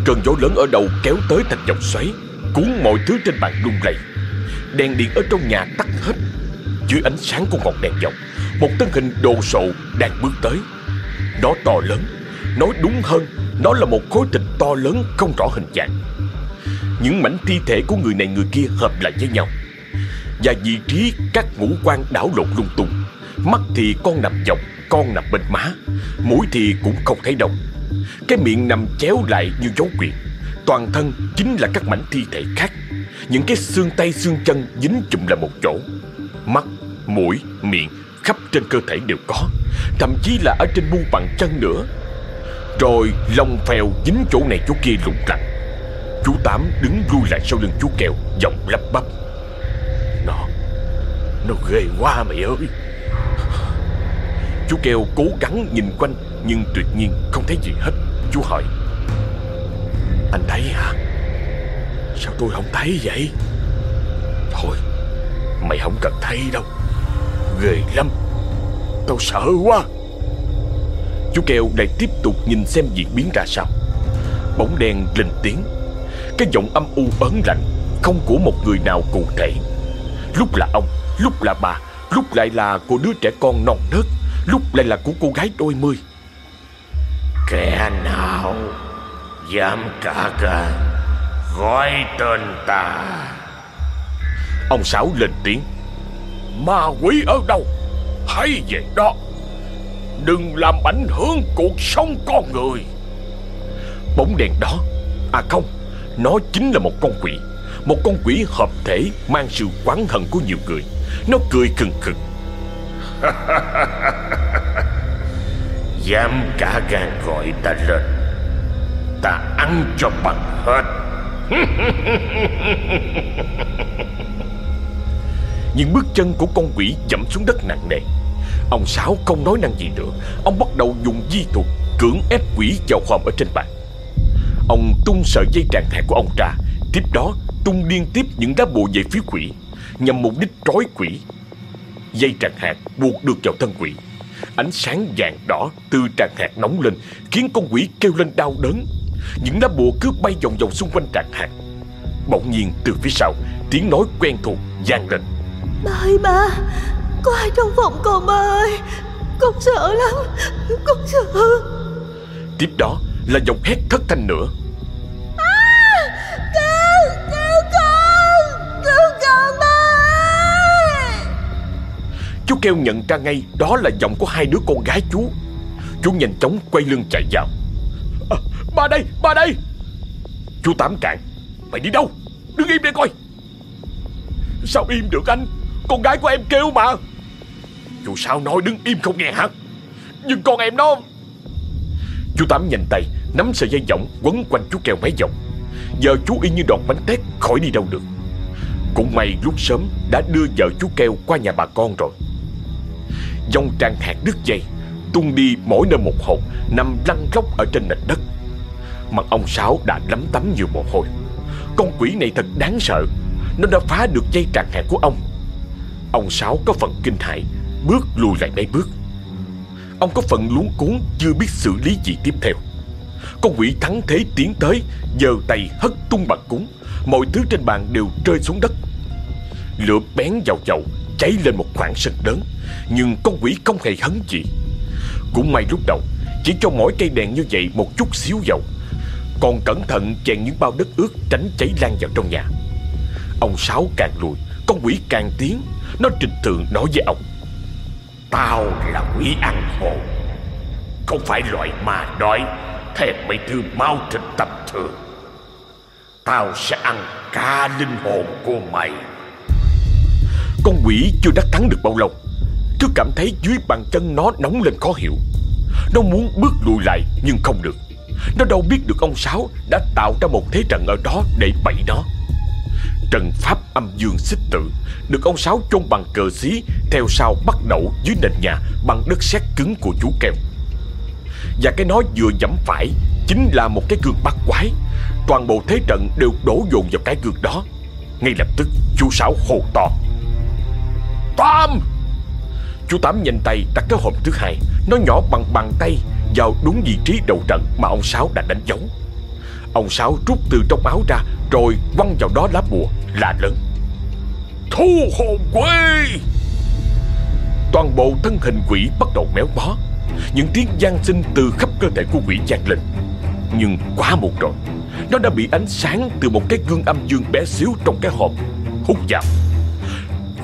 Cơn gió lớn ở đầu kéo tới thành dòng xoáy Cuốn mọi thứ trên bàn lung lay. Đèn điện ở trong nhà tắt hết. Dưới ánh sáng của ngọn đèn dọc, Một thân hình đồ sộ đang bước tới. Nó to lớn Nói đúng hơn Nó là một khối thịt to lớn không rõ hình dạng. Những mảnh thi thể của người này người kia hợp lại với nhau. Và vị trí các ngũ quan đảo lộn lung tung Mắt thì con nằm dọc con nằm bên má Mũi thì cũng không thấy đâu. Cái miệng nằm chéo lại như dấu quyền. Toàn thân chính là các mảnh thi thể khác. Những cái xương tay xương chân dính chùm lại một chỗ. Mắt, mũi, miệng khắp trên cơ thể đều có. Thậm chí là ở trên mu bàn chân nữa. Rồi lông phèo dính chỗ này chỗ kia lụng lặng Chú Tám đứng lui lại sau lưng chú Kèo Giọng lắp bắp. Nó Nó ghê quá mày ơi. Chú kêu cố gắng nhìn quanh, Nhưng tuyệt nhiên không thấy gì hết. Chú hỏi, Anh thấy hả? Sao tôi không thấy vậy? Thôi, Mày không cần thấy đâu. Ghê lắm. Tao sợ quá. Chú kêu lại tiếp tục nhìn xem diễn biến ra sao. Bóng đen lên tiếng. Cái giọng âm u ớn lạnh, Không của một người nào cụ thể. Lúc là ông, Lúc là bà, Lúc lại là của đứa trẻ con non nớt. Lúc lại là của cô gái đôi mươi. Kẻ nào Dám cả gan Gọi tên ta. Ông Sáu lên tiếng. Ma quỷ ở đâu? Hãy về đó. Đừng làm ảnh hưởng cuộc sống con người. Bóng đèn đó À không Nó chính là một con quỷ. Một con quỷ hợp thể Mang sự quán hận của nhiều người. Nó cười khừng khừng [laughs] Dám cả gan gọi ta lên, Ta ăn cho bằng hết. [laughs] Những bước chân của con quỷ dẫm xuống đất nặng nề. Ông Sáu không nói năng gì nữa. Ông bắt đầu dùng di thuật Cưỡng ép quỷ vào hòm ở trên bàn. Ông tung sợi dây tràn hạt của ông ra. Tiếp đó, tung liên tiếp những đá bùa về phía quỷ, Nhằm mục đích trói quỷ. Dây tràn hạt buộc được vào thân quỷ. Ánh sáng vàng đỏ từ tràn hạt nóng lên Khiến con quỷ kêu lên đau đớn. Những đá bùa cứ bay vòng vòng xung quanh tràn hạt. Bỗng nhiên từ phía sau Tiếng nói quen thuộc vang lên. Ba ơi ba Có ai trong phòng con ba ơi? Con sợ lắm Con sợ. Tiếp đó là giọng hét thất thanh nữa kêu nhận ra ngay đó là giọng của hai đứa con gái chú. Chú nhanh chóng quay lưng chạy vào. À, Ba đây, ba đây. Chú Tám cạn Mày đi đâu, đứng im đây coi. Sao im được anh? Con gái của em kêu mà. Chú sao nói đứng im không nghe hả? Nhưng con em nó Chú Tám nhanh tay Nắm sợi dây giọng quấn quanh chú kèo mấy vòng Giờ chú y như đòn bánh tét khỏi đi đâu được. Cũng may lúc sớm đã đưa vợ chú keo qua nhà bà con rồi. Dòng tràn hạt đứt dây Tung đi mỗi nơi một hộp Nằm lăn lóc ở trên nền đất. Mặt ông Sáu đã lấm tấm nhiều mồ hôi. Con quỷ này thật đáng sợ. Nó đã phá được dây tràn hạt của ông. Ông Sáu có phần kinh hại Bước lùi lại mấy bước. Ông có phần luống cuốn, Chưa biết xử lý gì tiếp theo. Con quỷ thắng thế tiến tới, giơ tay hất tung bàn cúng Mọi thứ trên bàn đều rơi xuống đất. Lửa bén vào chậu Cháy lên một khoảng sân lớn, Nhưng con quỷ không hề hấn gì. Cũng may lúc đầu, Chỉ cho mỗi cây đèn như vậy một chút xíu dầu. Còn cẩn thận chèn những bao đất ướt Tránh cháy lan vào trong nhà. Ông Sáu càng lùi, Con quỷ càng tiến, Nó trình thượng nói với ông. Tao là quỷ ăn hồn Không phải loại ma đói Thèm mấy thứ mau thịt tầm thường Tao sẽ ăn cả linh hồn của mày. Con quỷ chưa đắc thắng được bao lâu. Cứ cảm thấy dưới bàn chân nó nóng lên khó hiểu. Nó muốn bước lùi lại, nhưng không được. Nó đâu biết được ông Sáu đã tạo ra một thế trận ở đó để bẫy nó. Trận pháp âm dương xích tự Được ông Sáu chôn bằng cờ xí, Theo sau bắt đầu dưới nền nhà Bằng đất sét cứng của chú kèo Và cái nó vừa dẫm phải Chính là một cái gương bắt quái. Toàn bộ thế trận đều đổ dồn vào cái gương đó. Ngay lập tức, chú Sáu hồ to. Tam Chú Tám nhanh tay đặt cái hòm thứ hai. Nó nhỏ bằng bàn tay, Vào đúng vị trí đầu trận mà ông Sáu đã đánh dấu. Ông Sáu rút từ trong áo ra, Rồi quăng vào đó lá bùa là lớn. Thu hồn quỷ Toàn bộ thân hình quỷ bắt đầu méo mó. Những tiếng gian sinh từ khắp cơ thể của quỷ vang lên. Nhưng quá muộn rồi. Nó đã bị ánh sáng từ một cái gương âm dương bé xíu trong cái hộp Hút vào.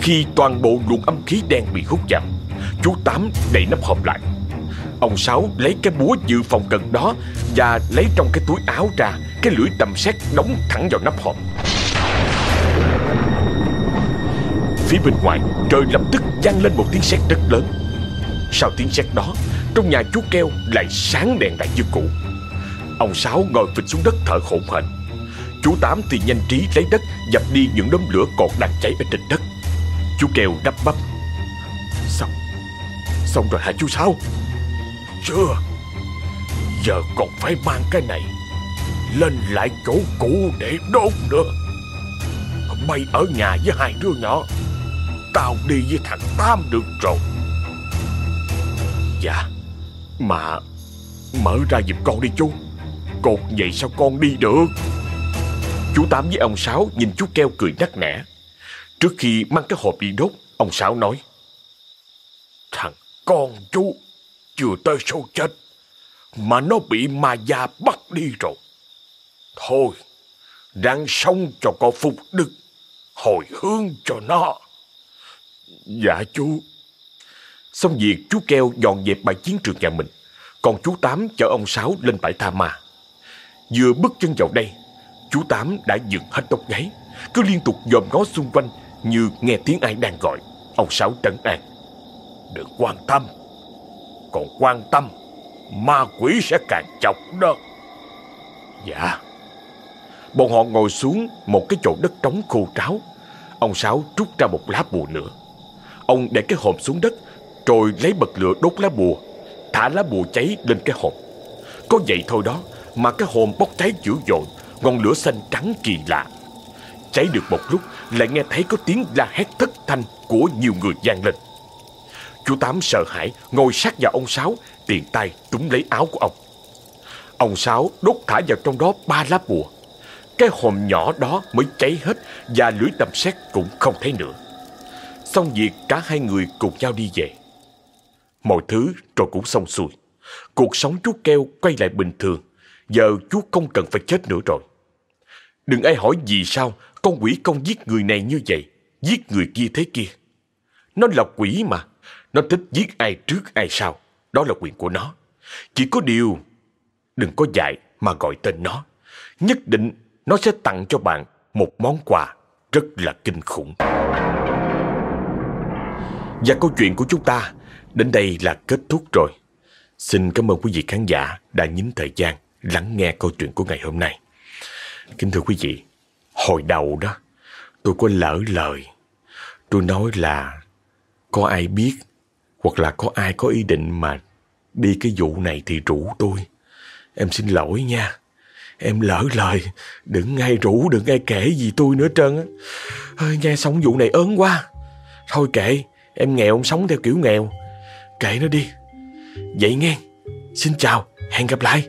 Khi toàn bộ luồng âm khí đen bị hút chậm, Chú Tám đậy nắp hộp lại. Ông Sáu lấy cái búa dự phòng gần đó Và lấy trong cái túi áo ra Cái lưỡi tầm xét đóng thẳng vào nắp hộp. Phía bên ngoài Trời lập tức vang lên một tiếng sét rất lớn. Sau tiếng sét đó Trong nhà chú Keo lại sáng đèn lại như cũ. Ông Sáu ngồi phịch xuống đất thở hổn hển. Chú Tám thì nhanh trí lấy đất Dập đi những đốm lửa còn đang cháy ở trên đất. Chú Keo đắp bắp. Xong. Xong rồi hả chú sao Chưa. Giờ còn phải mang cái này Lên lại chỗ cũ để đốt nữa. Mày ở nhà với hai đứa nhỏ. Tao đi với thằng tam được rồi. Dạ. Mà Mở ra giùm con đi chú. Cột vậy sao con đi được? Chú Tám với ông Sáu nhìn chú Keo cười nắc nẻ. Trước khi mang cái hộp đi đốt, Ông Sáu nói, Thằng con chú Chưa tới số chết, Mà nó bị ma già bắt đi rồi. Thôi, Đang sống cho con phục Đức, Hồi hướng cho nó. Dạ chú. Xong việc chú Keo dọn dẹp bãi chiến trường nhà mình, Còn chú Tám chở ông Sáu lên bãi tha ma. Vừa bước chân vào đây, Chú Tám đã dựng hết tóc gáy, Cứ liên tục dòm ngó xung quanh như nghe tiếng ai đang gọi, Ông Sáu trấn an. Đừng quan tâm. Còn quan tâm, Ma quỷ sẽ càng chọc đó. Dạ. Bọn họ ngồi xuống một cái chỗ đất trống khô tráo. Ông Sáu trút ra một lá bùa nữa. Ông để cái hộp xuống đất, Rồi lấy bật lửa đốt lá bùa. Thả lá bùa cháy lên cái hộp. Có vậy thôi đó, Mà cái hồn bốc cháy dữ dội, Ngọn lửa xanh trắng kỳ lạ. Cháy được một lúc, Lại nghe thấy có tiếng la hét thất thanh Của nhiều người vang lên. Chú Tám sợ hãi, Ngồi sát vào ông Sáu, tiện tay túm lấy áo của ông. Ông Sáu đốt thả vào trong đó ba lá bùa. Cái hòm nhỏ đó mới cháy hết Và lưỡi tầm xét cũng không thấy nữa. Xong việc cả hai người cùng nhau đi về. Mọi thứ rồi cũng xong xuôi. Cuộc sống chú Keo quay lại bình thường. Giờ chú không cần phải chết nữa rồi. Đừng ai hỏi vì sao con quỷ công giết người này như vậy Giết người kia thế kia. Nó là quỷ mà Nó thích giết ai trước ai sau Đó là quyền của nó. Chỉ có điều Đừng có dạy mà gọi tên nó. Nhất định nó sẽ tặng cho bạn Một món quà rất là kinh khủng. Và câu chuyện của chúng ta Đến đây là kết thúc rồi. Xin cảm ơn quý vị khán giả đã nhín thời gian lắng nghe câu chuyện của ngày hôm nay. Kính thưa quý vị, hồi đầu đó tôi có lỡ lời. Tôi nói là có ai biết hoặc là có ai có ý định mà đi cái vụ này thì rủ tôi. Em xin lỗi nha. Em lỡ lời, đừng ai rủ, đừng ai kể gì tôi nữa trơn á. Nghe xong vụ này ớn quá. Thôi kệ, em nghèo ông sống theo kiểu nghèo. Kệ nó đi. Vậy nghe. Xin chào, hẹn gặp lại.